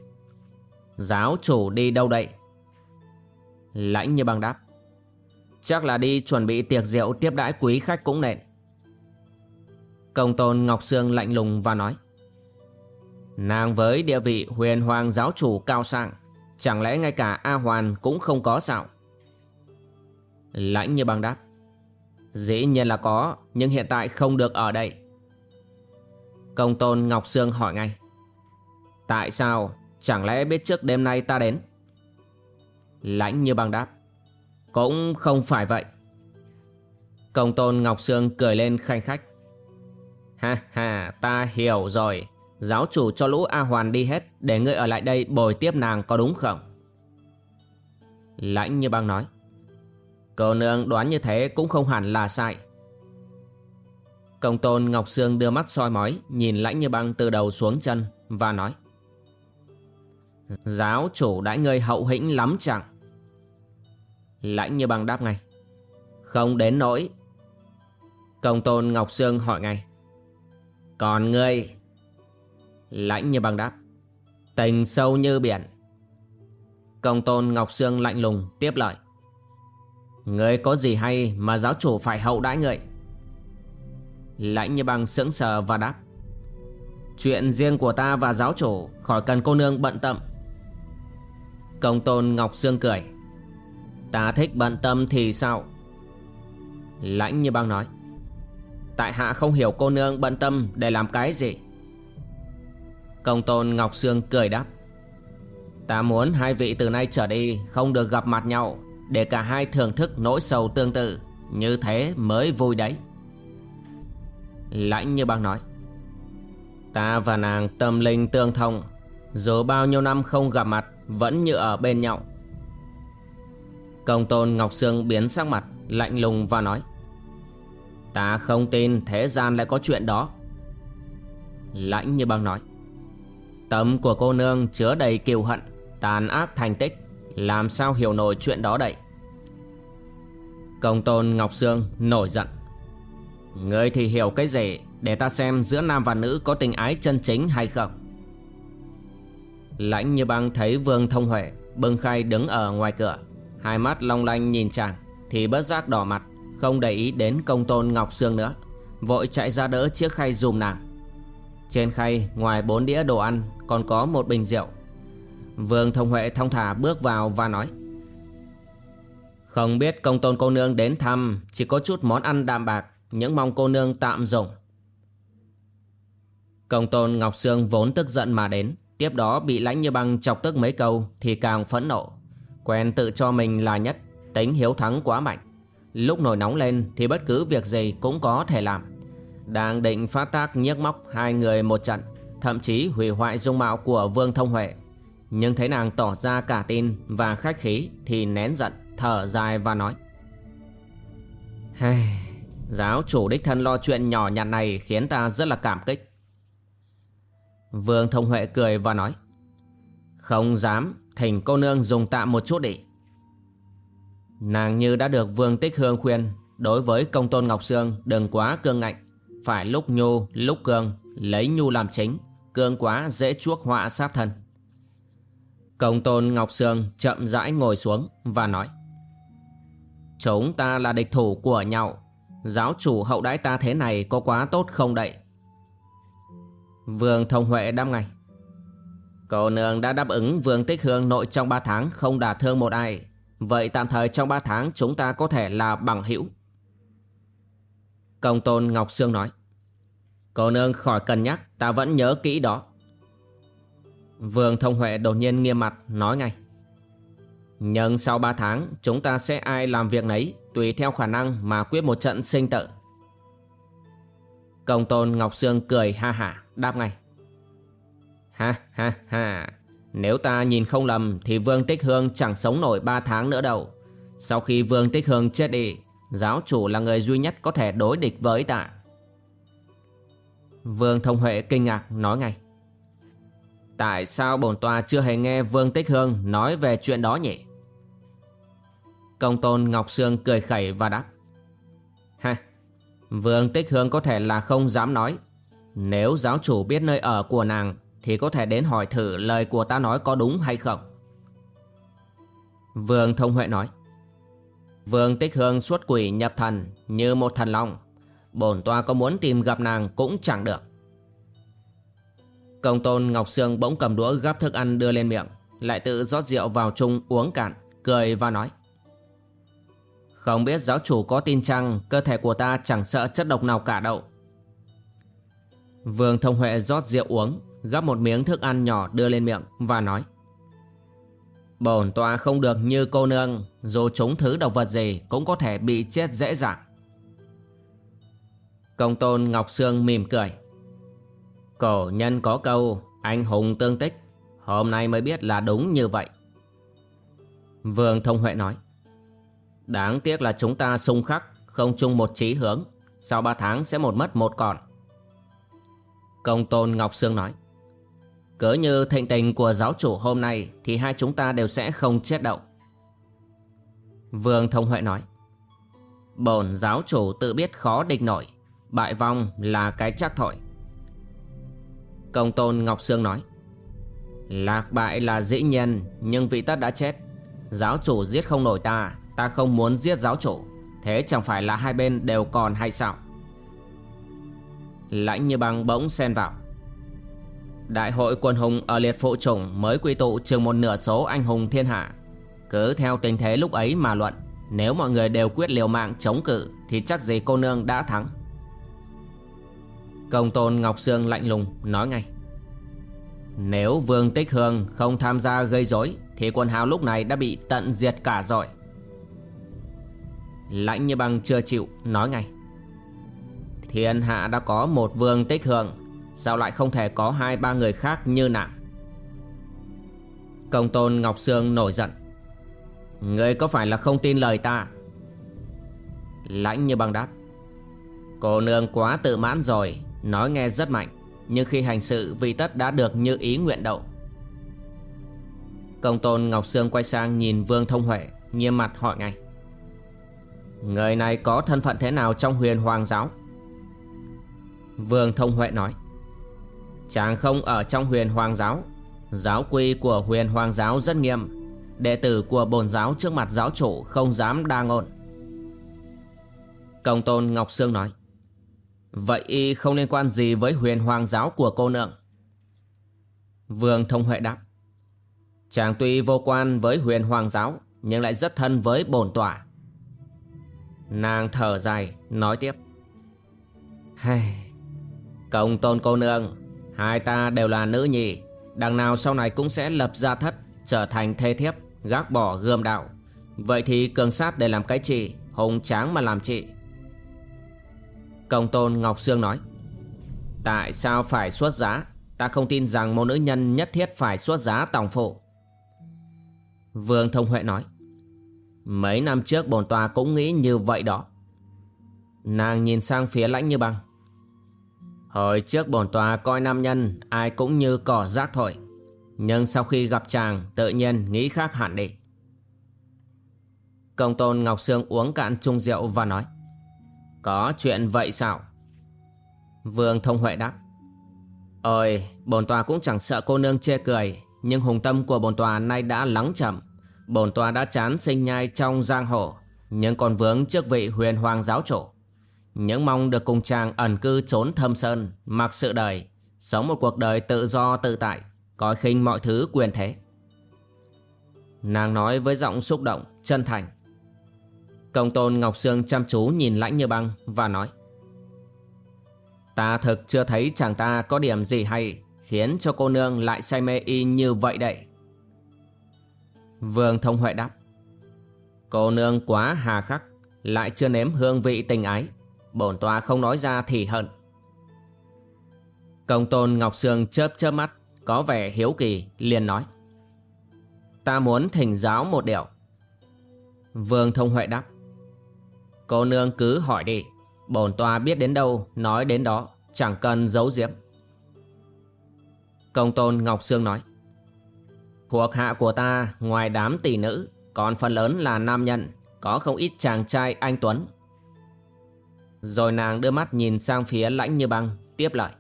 Giáo chủ đi đâu đây? Lãnh như băng đáp. Chắc là đi chuẩn bị tiệc rượu tiếp đãi quý khách cũng nện Công tôn Ngọc Sương lạnh lùng và nói, Nàng với địa vị huyền hoàng giáo chủ cao sang, Chẳng lẽ ngay cả A Hoàn cũng không có sao? Lãnh như băng đáp, Dĩ nhiên là có, Nhưng hiện tại không được ở đây. Công tôn Ngọc Sương hỏi ngay, Tại sao? Chẳng lẽ biết trước đêm nay ta đến? Lãnh như băng đáp cũng không phải vậy. Công tôn Ngọc Sương cười lên khanh khách. Ha ha, ta hiểu rồi. Giáo chủ cho lũ A Hoàn đi hết, Để ngươi ở lại đây bồi tiếp nàng có đúng không? Lãnh như băng nói. Cô nương đoán như thế cũng không hẳn là sai. Công tôn Ngọc Sương đưa mắt soi mói, Nhìn lãnh như băng từ đầu xuống chân Và nói. Giáo chủ đãi ngươi hậu hĩnh lắm chẳng? Lãnh như băng đáp ngay. Không đến nỗi. Công tôn Ngọc Sương hỏi ngay. Còn ngươi? Lãnh như băng đáp. Tình sâu như biển. Công tôn Ngọc Sương lạnh lùng tiếp lời. Ngươi có gì hay mà giáo chủ phải hậu đãi người Lãnh như băng sững sờ và đáp. Chuyện riêng của ta và giáo chủ Khỏi cần cô nương bận tâm. Công tôn Ngọc Sương cười. Ta thích bận tâm thì sao? Lãnh như băng nói. Tại hạ không hiểu cô nương bận tâm để làm cái gì. Công tôn Ngọc Sương cười đáp. Ta muốn hai vị từ nay trở đi không được gặp mặt nhau Để cả hai thưởng thức nỗi sầu tương tự, Như thế mới vui đấy. Lãnh như băng nói. Ta và nàng tâm linh tương thông, Dù bao nhiêu năm không gặp mặt, Vẫn như ở bên nhau. Công tôn Ngọc Sương biến sắc mặt, Lạnh lùng và nói, Ta không tin thế gian lại có chuyện đó. Lãnh như băng nói, Tâm của cô nương chứa đầy kiêu hận, Tàn ác thành tích, Làm sao hiểu nổi chuyện đó đây? Công tôn Ngọc Sương nổi giận, Ngươi thì hiểu cái gì, Để ta xem giữa nam và nữ có tình ái chân chính hay không? Lãnh như băng thấy Vương Thông Huệ Bưng khay đứng ở ngoài cửa Hai mắt long lanh nhìn chàng, Thì bớt giác đỏ mặt, Không để ý đến công tôn Ngọc Sương nữa, Vội chạy ra đỡ chiếc khay dùm nàng. Trên khay, ngoài bốn đĩa đồ ăn, Còn có một bình rượu. Vương Thông Huệ thông thả bước vào và nói, Không biết công tôn cô nương đến thăm, Chỉ có chút món ăn đạm bạc, Những mong cô nương tạm dùng. Công tôn Ngọc Sương vốn tức giận mà đến, Tiếp đó bị lãnh như băng chọc tức mấy câu Thì càng phẫn nộ. Quen tự cho mình là nhất. Tính hiếu thắng quá mạnh. Lúc nổi nóng lên thì bất cứ việc gì cũng có thể làm. Đang định phát tác nhiếc móc hai người một trận Thậm chí hủy hoại dung mạo của Vương Thông Huệ. Nhưng thấy nàng tỏ ra cả tin và khách khí Thì nén giận, thở dài và nói. Hey, Giáo chủ đích thân lo chuyện nhỏ nhặt này khiến ta rất là cảm kích. Vương Thông Huệ cười và nói. Không dám, Thỉnh cô nương dùng tạm một chút đi. Nàng như đã được Vương Tích Hương khuyên, Đối với công tôn Ngọc Sương đừng quá cương ngạnh. Phải lúc nhu, lúc cương, Lấy nhu làm chính, Cương quá dễ chuốc họa sát thân. Công tôn Ngọc Sương chậm rãi ngồi xuống và nói, Chúng ta là địch thủ của nhau. Giáo chủ hậu đãi ta thế này có quá tốt không đậy? Vương Thông Huệ đáp ngay Cô nương đã đáp ứng Vương Tích Hương nội trong 3 tháng, không đả thương một ai. Vậy tạm thời trong 3 tháng chúng ta có thể là bằng hữu. Công tôn Ngọc Sương nói. Cô nương khỏi cân nhắc, Ta vẫn nhớ kỹ đó. Vương Thông Huệ đột nhiên nghiêm mặt, nói ngay. Nhưng sau 3 tháng, Chúng ta sẽ ai làm việc nấy, Tùy theo khả năng mà quyết một trận sinh tử. Công tôn Ngọc Sương cười ha hả, Đáp ngay. Ha ha ha. Nếu ta nhìn không lầm Thì Vương Tích Hương chẳng sống nổi 3 tháng nữa đâu. Sau khi Vương Tích Hương chết đi Giáo chủ là người duy nhất có thể đối địch với ta. Vương Thông Huệ kinh ngạc nói ngay. Tại sao bổn tòa chưa hề nghe Vương Tích Hương nói về chuyện đó nhỉ? Công tôn Ngọc Sương cười khẩy và đáp. Ha, Vương Tích Hương có thể là không dám nói. Nếu giáo chủ biết nơi ở của nàng thì có thể đến hỏi thử lời của ta nói có đúng hay không. Vương Thông Huệ nói, Vương Tích Hương xuất quỷ nhập thần như một thần long. Bổn toa có muốn tìm gặp nàng cũng chẳng được. Công tôn Ngọc Sương bỗng cầm đũa gắp thức ăn đưa lên miệng, Lại tự rót rượu vào chung uống cạn, Cười và nói, Không biết giáo chủ có tin chăng Cơ thể của ta chẳng sợ chất độc nào cả đâu. Vương Thông Huệ rót rượu uống Gắp một miếng thức ăn nhỏ đưa lên miệng Và nói, Bổn tọa không được như cô nương, Dù chúng thứ độc vật gì Cũng có thể bị chết dễ dàng. Công tôn Ngọc Sương mỉm cười, Cổ nhân có câu, Anh hùng tương tích, Hôm nay mới biết là đúng như vậy. Vương Thông Huệ nói, Đáng tiếc là chúng ta xung khắc, Không chung một chí hướng, Sau 3 tháng sẽ một mất một còn. Công tôn Ngọc Sương nói Cớ như thịnh tình của giáo chủ hôm nay Thì hai chúng ta đều sẽ không chết đậu Vương Thông Huệ nói, Bổn giáo chủ tự biết khó địch nổi, Bại vong là cái chắc thổi Công tôn Ngọc Sương nói, Lạc bại là dĩ nhiên, Nhưng vị tất đã chết. Giáo chủ giết không nổi ta Ta không muốn giết giáo chủ. Thế chẳng phải là hai bên đều còn hay sao? Lãnh như băng bỗng xen vào Đại hội quân hùng ở liệt phụ chủng Mới quy tụ chừng một nửa số anh hùng thiên hạ. Cứ theo tình thế lúc ấy mà luận, Nếu mọi người đều quyết liều mạng chống cự, Thì chắc gì cô nương đã thắng. Công tôn Ngọc Sương lạnh lùng nói ngay. Nếu Vương Tích Hương không tham gia gây rối, Thì quân hào lúc này đã bị tận diệt cả rồi. Lãnh như băng chưa chịu, nói ngay. Thiên hạ đã có một Vương Tích Hương Sao lại không thể có hai, ba người khác như nàng? Công tôn Ngọc Sương nổi giận. Ngươi có phải là không tin lời ta? Lãnh như băng đáp. Cô nương quá tự mãn rồi, Nói nghe rất mạnh, Nhưng khi hành sự vị tất đã được như ý nguyện đậu Công tôn Ngọc Sương quay sang nhìn Vương Thông Huệ, Nghiêm mặt hỏi ngay. Người này có thân phận thế nào trong huyền hoàng giáo? Vương Thông Huệ nói. Chàng không ở trong huyền hoàng giáo. Giáo quy của huyền hoàng giáo rất nghiêm. Đệ tử của bồn giáo trước mặt giáo chủ không dám đa ngôn Công tôn Ngọc Sương nói, Vậy y không liên quan gì với huyền hoàng giáo của cô nương? Vương Thông Huệ đáp, Chàng tuy vô quan với huyền hoàng giáo, Nhưng lại rất thân với bổn tỏa Nàng thở dài, nói tiếp Hay Công tôn cô nương Hai ta đều là nữ nhị Đằng nào sau này cũng sẽ lập gia thất, Trở thành thê thiếp, Gác bỏ gươm đạo. Vậy thì cường sát để làm cái chị, Hùng tráng mà làm chị. Công tôn Ngọc Sương nói, Tại sao phải xuất giá? Ta không tin rằng một nữ nhân nhất thiết phải xuất giá tòng phụ. Vương Thông Huệ nói, Mấy năm trước bổn tòa cũng nghĩ như vậy đó. Nàng nhìn sang phía lãnh như băng Hồi trước bổn tòa coi nam nhân ai cũng như cỏ rác thổi Nhưng sau khi gặp chàng tự nhiên nghĩ khác hẳn đi. Công tôn Ngọc Sương uống cạn chung rượu và nói Có chuyện vậy sao? Vương Thông Huệ đáp Ôi, bổn tòa cũng chẳng sợ cô nương chê cười Nhưng hùng tâm của bổn tòa nay đã lắng chậm. Bổn tòa đã chán sinh nhai trong giang hồ Nhưng còn vướng trước vị huyền hoàng giáo chủ những mong được cùng chàng ẩn cư trốn thâm sơn, Mặc sự đời, Sống một cuộc đời tự do tự tại, Coi khinh mọi thứ quyền thế. Nàng nói với giọng xúc động, Chân thành. Công tôn Ngọc Sương chăm chú nhìn lãnh như băng Và nói, Ta thực chưa thấy chàng ta có điểm gì hay, Khiến cho cô nương lại say mê y như vậy đấy Vương Thông Huệ đáp, Cô nương quá hà khắc, Lại chưa nếm hương vị tình ái. Bổn tòa không nói ra thì hận. Công tôn Ngọc Sương chớp chớp mắt, Có vẻ hiếu kỳ, liền nói. Ta muốn thỉnh giáo một điều. Vương Thông Huệ đáp. Cô nương cứ hỏi đi, Bổn tòa biết đến đâu, Nói đến đó, Chẳng cần giấu giếm. Công tôn Ngọc Sương nói. Thuộc hạ của ta, Ngoài đám tỷ nữ, Còn phần lớn là nam nhân, Có không ít chàng trai anh Tuấn rồi nàng đưa mắt nhìn sang phía lãnh như băng, Tiếp lại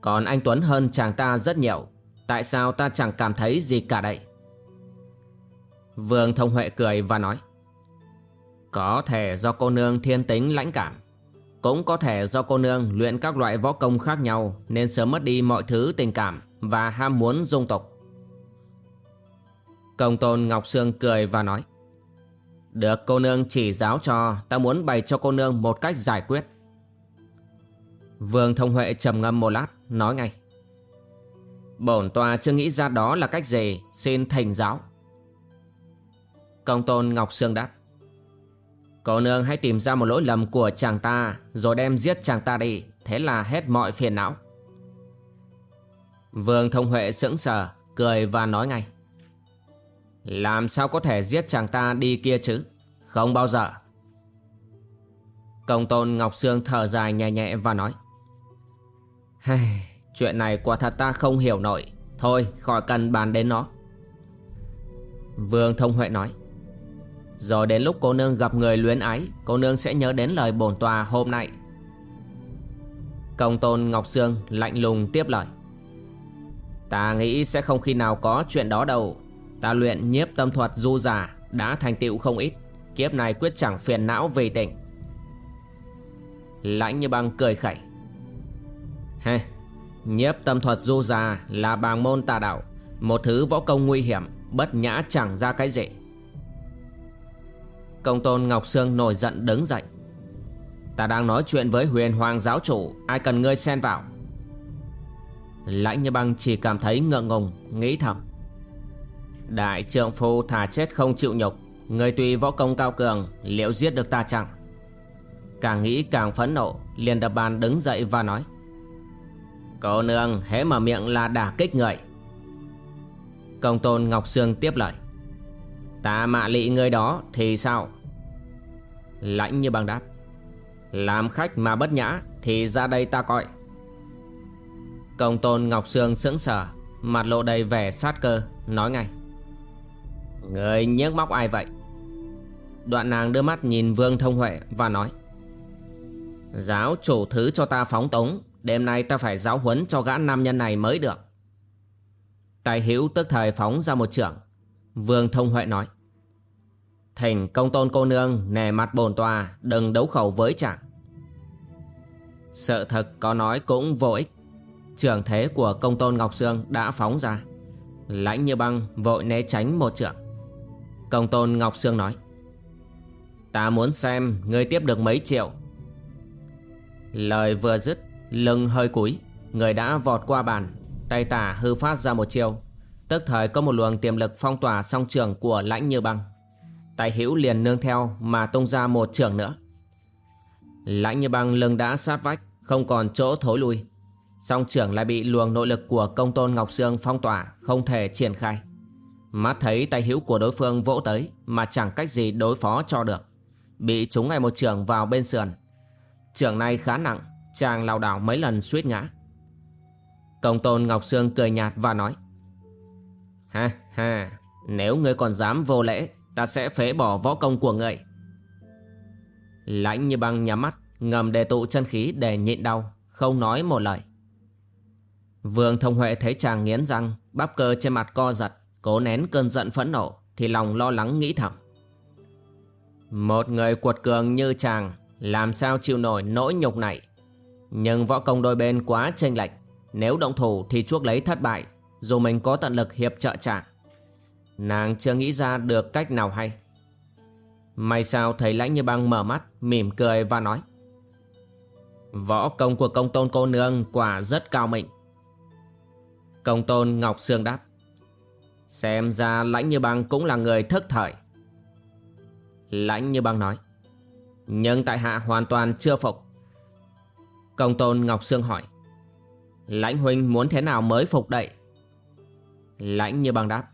Còn anh Tuấn hơn chàng ta rất nhiều, Tại sao ta chẳng cảm thấy gì cả đây? Vương Thông Huệ cười và nói. Có thể do cô nương thiên tính lãnh cảm, Cũng có thể do cô nương luyện các loại võ công khác nhau Nên sớm mất đi mọi thứ tình cảm Và ham muốn dung tục. Công tôn Ngọc Sương cười và nói được, cô nương chỉ giáo cho. Ta muốn bày cho cô nương một cách giải quyết. Vương Thông Huệ trầm ngâm một lát, Nói ngay. Bổn tòa chưa nghĩ ra đó là cách gì. Xin thành giáo. Công tôn Ngọc Sương đáp. Cô nương hãy tìm ra một lỗi lầm của chàng ta, Rồi đem giết chàng ta đi. Thế là hết mọi phiền não. Vương Thông Huệ sững sờ, Cười và nói ngay làm sao có thể giết chàng ta đi kia chứ? Không bao giờ. Công tôn Ngọc Sương thở dài nhẹ nhẹ và nói hey, Chuyện này quả thật ta không hiểu nổi. Thôi khỏi cần bàn đến nó. Vương Thông Huệ nói Rồi đến lúc cô nương gặp người luyến ái Cô nương sẽ nhớ đến lời bổn tòa hôm nay. Công tôn Ngọc Sương lạnh lùng tiếp lời Ta nghĩ sẽ không khi nào có chuyện đó đâu. Ta luyện nhiếp tâm thuật du giả Đã thành tựu không ít. Kiếp này quyết chẳng phiền não về tình. Lãnh như băng cười khẩy. Hê, Nhiếp tâm thuật du già là bàng môn tà đạo, Một thứ võ công nguy hiểm, Bất nhã chẳng ra cái gì. Công tôn Ngọc Sương nổi giận đứng dậy. Ta đang nói chuyện với huyền hoàng giáo chủ, Ai cần ngươi xen vào? Lãnh như băng chỉ cảm thấy ngượng ngùng, Nghĩ thầm. Đại trượng phu thả chết không chịu nhục. Người tùy võ công cao cường, Liệu giết được ta chẳng Càng nghĩ càng phẫn nộ liền đập bàn đứng dậy và nói. Cô nương, hễ mở miệng là đả kích người. Công tôn Ngọc Sương tiếp lời. Ta mạ lị người đó thì sao? Lãnh như bằng đáp. Làm khách mà bất nhã Thì ra đây ta coi. Công tôn Ngọc Sương sững sờ, Mặt lộ đầy vẻ sát cơ, Nói ngay. Người nhếch móc ai vậy? Đoạn nàng đưa mắt nhìn Vương Thông Huệ và nói, Giáo chủ thứ cho ta phóng tống, Đêm nay ta phải giáo huấn cho gã nam nhân này mới được. Tài hữu tức thời phóng ra một trưởng. Vương Thông Huệ nói, thành công tôn cô nương, nề mặt bồn tòa, Đừng đấu khẩu với chàng. Sợ thật có nói cũng vô ích. Trưởng thế của công tôn Ngọc Sương đã phóng ra. Lãnh như băng vội né tránh một trưởng. Công tôn Ngọc Sương nói. Ta muốn xem ngươi tiếp được mấy triệu. Lời vừa dứt, Lưng hơi cúi, Người đã vọt qua bàn, Tay tả hư phát ra một chiêu. Tức thời có một luồng tiềm lực phong tỏa song trường của lãnh như băng. Tay hữu liền nương theo mà tung ra một trường nữa. Lãnh như băng lưng đã sát vách, Không còn chỗ thối lui. Song trưởng lại bị luồng nội lực của công tôn Ngọc Sương phong tỏa, Không thể triển khai. Mắt thấy tay hữu của đối phương vỗ tới, Mà chẳng cách gì đối phó cho được. Bị trúng ngay một trường vào bên sườn. Trường này khá nặng, Chàng lảo đảo mấy lần suýt ngã. Công tôn Ngọc Sương cười nhạt và nói, Ha ha, Nếu ngươi còn dám vô lễ, Ta sẽ phế bỏ võ công của ngươi. Lãnh như băng nhắm mắt, Ngầm đề tụ chân khí để nhịn đau, Không nói một lời. Vương Thông Huệ thấy chàng nghiến răng, Bắp cơ trên mặt co giật. Cố nén cơn giận phẫn nộ, Thì lòng lo lắng nghĩ thầm. Một người cuột cường như chàng, Làm sao chịu nổi nỗi nhục này? Nhưng võ công đôi bên quá chênh lệch, Nếu động thủ thì chuốc lấy thất bại, Dù mình có tận lực hiệp trợ chàng. Nàng chưa nghĩ ra được cách nào hay. May sao thấy lãnh như băng mở mắt, Mỉm cười và nói, Võ công của công tôn cô nương quả rất cao mịnh Công tôn Ngọc Sương đáp Xem ra lãnh như băng cũng là người thức thời. Lãnh như băng nói, Nhưng tại hạ hoàn toàn chưa phục. Công tôn Ngọc Sương hỏi, Lãnh huynh muốn thế nào mới phục đậy Lãnh như băng đáp,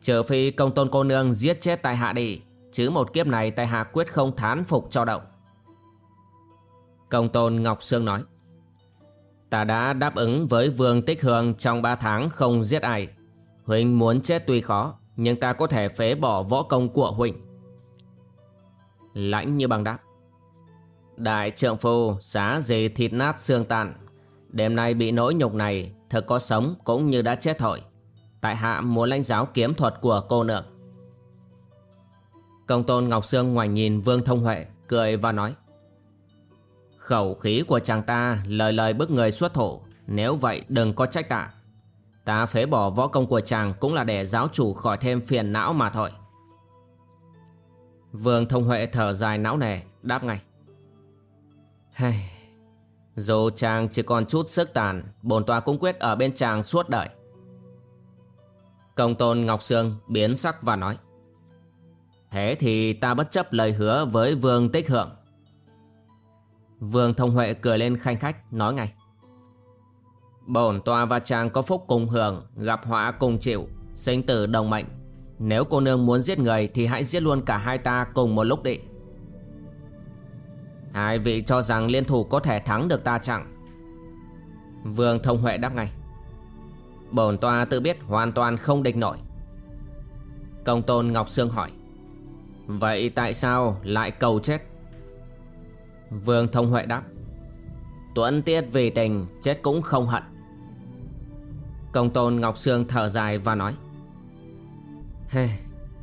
Trừ phi công tôn cô nương giết chết tại hạ đi, Chứ một kiếp này tại hạ quyết không thán phục cho động. Công tôn Ngọc Sương nói, Ta đã đáp ứng với Vương Tích Hương trong 3 tháng không giết ai. Huynh muốn chết tuy khó, Nhưng ta có thể phế bỏ võ công của Huynh Lãnh như bằng đáp. Đại trượng phu giá gì thịt nát xương tàn. Đêm nay bị nỗi nhục này, Thật có sống cũng như đã chết thôi. Tại hạ muốn lãnh giáo kiếm thuật của cô nương. Công tôn Ngọc Sương ngoảnh nhìn Vương Thông Huệ, Cười và nói. Khẩu khí của chàng ta lời lời bức người xuất thủ, Nếu vậy đừng có trách ta Ta phế bỏ võ công của chàng cũng là để giáo chủ khỏi thêm phiền não mà thôi. Vương Thông Huệ thở dài não nề đáp ngay. Hay, Dù chàng chỉ còn chút sức tàn Bồn tòa cũng quyết ở bên chàng suốt đời. Công tôn Ngọc Sương biến sắc và nói Thế thì ta bất chấp lời hứa với Vương Tích Hưởng Vương Thông Huệ cười lên khanh khách nói ngay. Bổn tòa và chàng có phúc cùng hưởng, Gặp họa cùng chịu, Sinh tử đồng mệnh. Nếu cô nương muốn giết người Thì hãy giết luôn cả hai ta cùng một lúc đi. Hai vị cho rằng liên thủ có thể thắng được ta chẳng? Vương Thông Huệ đáp ngay. Bổn tòa tự biết hoàn toàn không địch nổi. Công tôn Ngọc Sương hỏi. Vậy tại sao lại cầu chết? Vương Thông Huệ đáp. Tuấn tiết vì tình, chết cũng không hận. Công tôn Ngọc Sương thở dài và nói Hey,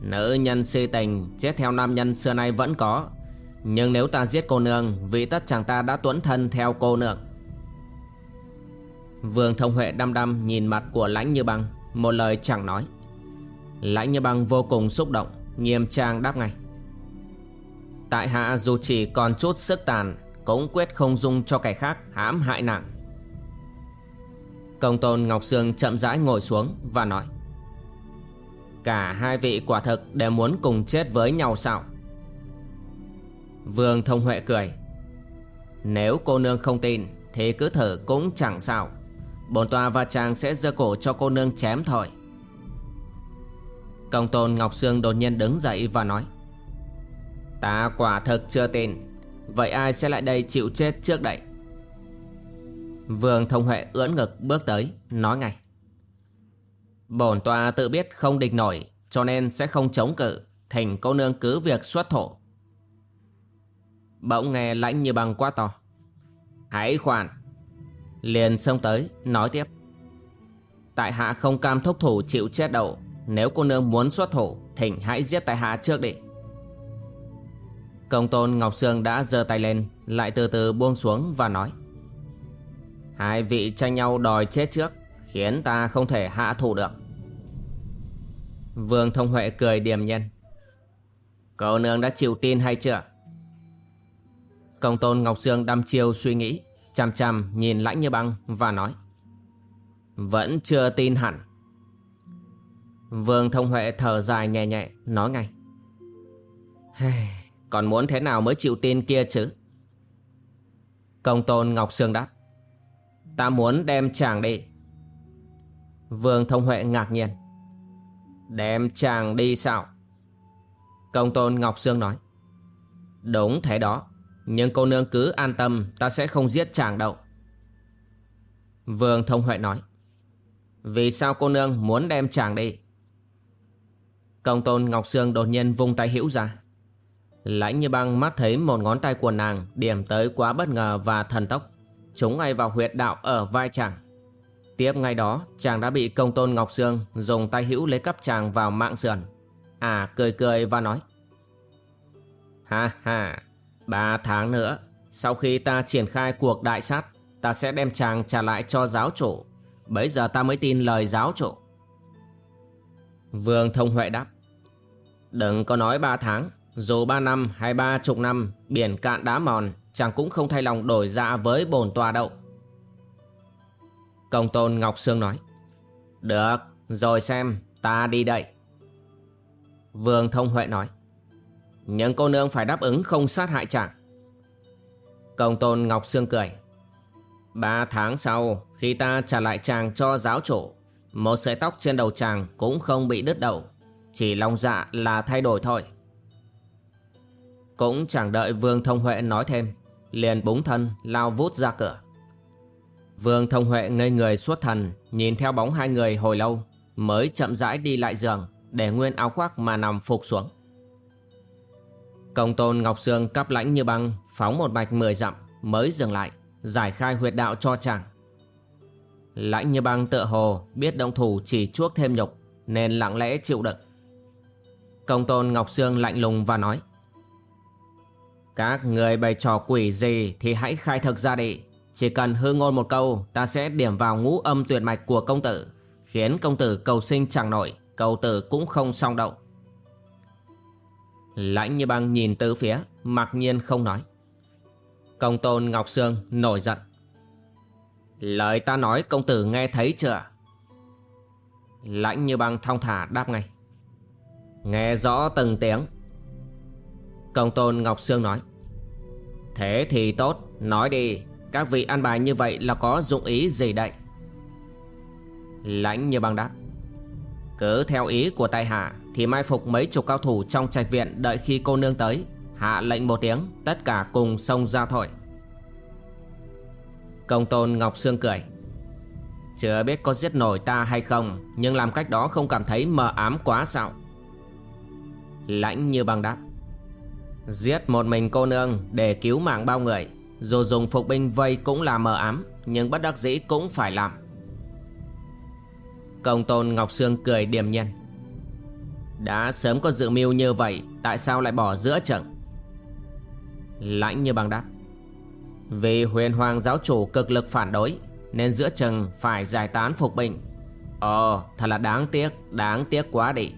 Nữ nhân si tình chết theo nam nhân xưa nay vẫn có. Nhưng nếu ta giết cô nương Vì tất chàng ta đã tuấn thân theo cô nương. Vương Thông Huệ đăm đăm nhìn mặt của lãnh như băng Một lời chẳng nói. Lãnh như băng vô cùng xúc động Nghiêm trang đáp ngay Tại hạ dù chỉ còn chút sức tàn Cũng quyết không dung cho kẻ khác hãm hại nàng. Công tôn Ngọc Sương chậm rãi ngồi xuống và nói, Cả hai vị quả thực đều muốn cùng chết với nhau sao? Vương Thông Huệ cười, Nếu cô nương không tin Thì cứ thử cũng chẳng sao. Bồn tòa và chàng sẽ giơ cổ cho cô nương chém thôi. Công tôn Ngọc Sương đột nhiên đứng dậy và nói, Ta quả thực chưa tin. Vậy ai sẽ lại đây chịu chết trước đây? Vương Thông Huệ ưỡn ngực bước tới, Nói ngay. Bổn tòa tự biết không địch nổi, Cho nên sẽ không chống cự Thỉnh cô nương cứ việc xuất thổ. Bỗng nghe lãnh như bằng quá to. Hãy khoan. Liền xông tới, nói tiếp. Tại hạ không cam thúc thủ chịu chết đầu, Nếu cô nương muốn xuất thủ Thỉnh hãy giết tại hạ trước đi. Công tôn Ngọc Sương đã giơ tay lên, Lại từ từ buông xuống và nói. Hai vị tranh nhau đòi chết trước, Khiến ta không thể hạ thủ được. Vương Thông Huệ cười điềm nhiên. Cậu nương đã chịu tin hay chưa? Công tôn Ngọc Sương đăm chiêu suy nghĩ, Chằm chằm nhìn lãnh như băng và nói, Vẫn chưa tin hẳn. Vương Thông Huệ thở dài nhẹ nhẹ, Nói ngay Còn muốn thế nào mới chịu tin kia chứ? Công tôn Ngọc Sương đáp Ta muốn đem chàng đi. Vương Thông Huệ ngạc nhiên. Đem chàng đi sao? Công tôn Ngọc Sương nói. Đúng thế đó, Nhưng cô nương cứ an tâm, Ta sẽ không giết chàng đâu. Vương Thông Huệ nói. Vì sao cô nương muốn đem chàng đi? Công tôn Ngọc Sương đột nhiên vung tay hữu ra. Lãnh như băng mắt thấy một ngón tay của nàng Điểm tới quá bất ngờ và thần tốc. Chúng ngay vào huyệt đạo ở vai chàng. Tiếp ngay đó, chàng đã bị công tôn Ngọc Sương Dùng tay hữu lấy cắp chàng vào mạng sườn. À cười cười và nói, Ha ha, Ba tháng nữa, Sau khi ta triển khai cuộc đại sát, Ta sẽ đem chàng trả lại cho giáo chủ. Bấy giờ ta mới tin lời giáo chủ. Vương Thông Huệ đáp, Đừng có nói ba tháng, Dù ba năm hay ba chục năm, Biển cạn đá mòn Chàng cũng không thay lòng đổi dạ với bổn tòa đậu Công tôn Ngọc Sương nói, Được, Rồi xem, ta đi đây. Vương Thông Huệ nói, những cô nương phải đáp ứng không sát hại chàng. Công tôn Ngọc Sương cười, Ba tháng sau, Khi ta trả lại chàng cho giáo chủ, Một sợi tóc trên đầu chàng Cũng không bị đứt đầu, Chỉ lòng dạ là thay đổi thôi. Cũng chẳng đợi Vương Thông Huệ nói thêm Liền búng thân, lao vút ra cửa. Vương Thông Huệ ngây người suốt thần, Nhìn theo bóng hai người hồi lâu, Mới chậm rãi đi lại giường, Để nguyên áo khoác mà nằm phục xuống. Công tôn Ngọc Sương cắp lãnh như băng, Phóng một mạch mười dặm, Mới dừng lại, Giải khai huyệt đạo cho chàng. Lãnh như băng tựa hồ Biết động thủ chỉ chuốc thêm nhục, Nên lặng lẽ chịu đựng. Công tôn Ngọc Sương lạnh lùng và nói các người bày trò quỷ gì Thì hãy khai thực ra đi. Chỉ cần hư ngôn một câu, Ta sẽ điểm vào ngũ âm tuyệt mạch của công tử, Khiến công tử cầu sinh chẳng nổi, Cầu tử cũng không song động. Lãnh như băng nhìn tứ phía, Mặc nhiên không nói. Công tôn Ngọc Sương nổi giận. Lời ta nói công tử nghe thấy chưa? Lãnh như băng thong thả đáp ngay. Nghe rõ từng tiếng. Công tôn Ngọc Sương nói. Thế thì tốt, Nói đi. Các vị ăn bài như vậy là có dụng ý gì đây? Lãnh như băng đáp. Cứ theo ý của tại hạ Thì mai phục mấy chục cao thủ trong trạch viện Đợi khi cô nương tới, Hạ lệnh một tiếng, Tất cả cùng xông ra thôi. Công tôn Ngọc Sương cười. Chưa biết có giết nổi ta hay không, Nhưng làm cách đó không cảm thấy mờ ám quá sao? Lãnh như băng đáp. Giết một mình cô nương Để cứu mạng bao người. Dù dùng phục binh vây cũng là mờ ám, Nhưng bất đắc dĩ cũng phải làm. Công tôn Ngọc Sương cười điềm nhiên. Đã sớm có dự mưu như vậy, Tại sao lại bỏ giữa trận Lãnh như băng đáp. Vì huyền hoàng giáo chủ cực lực phản đối, Nên giữa chừng phải giải tán phục binh. Ồ, thật là đáng tiếc Đáng tiếc quá đi.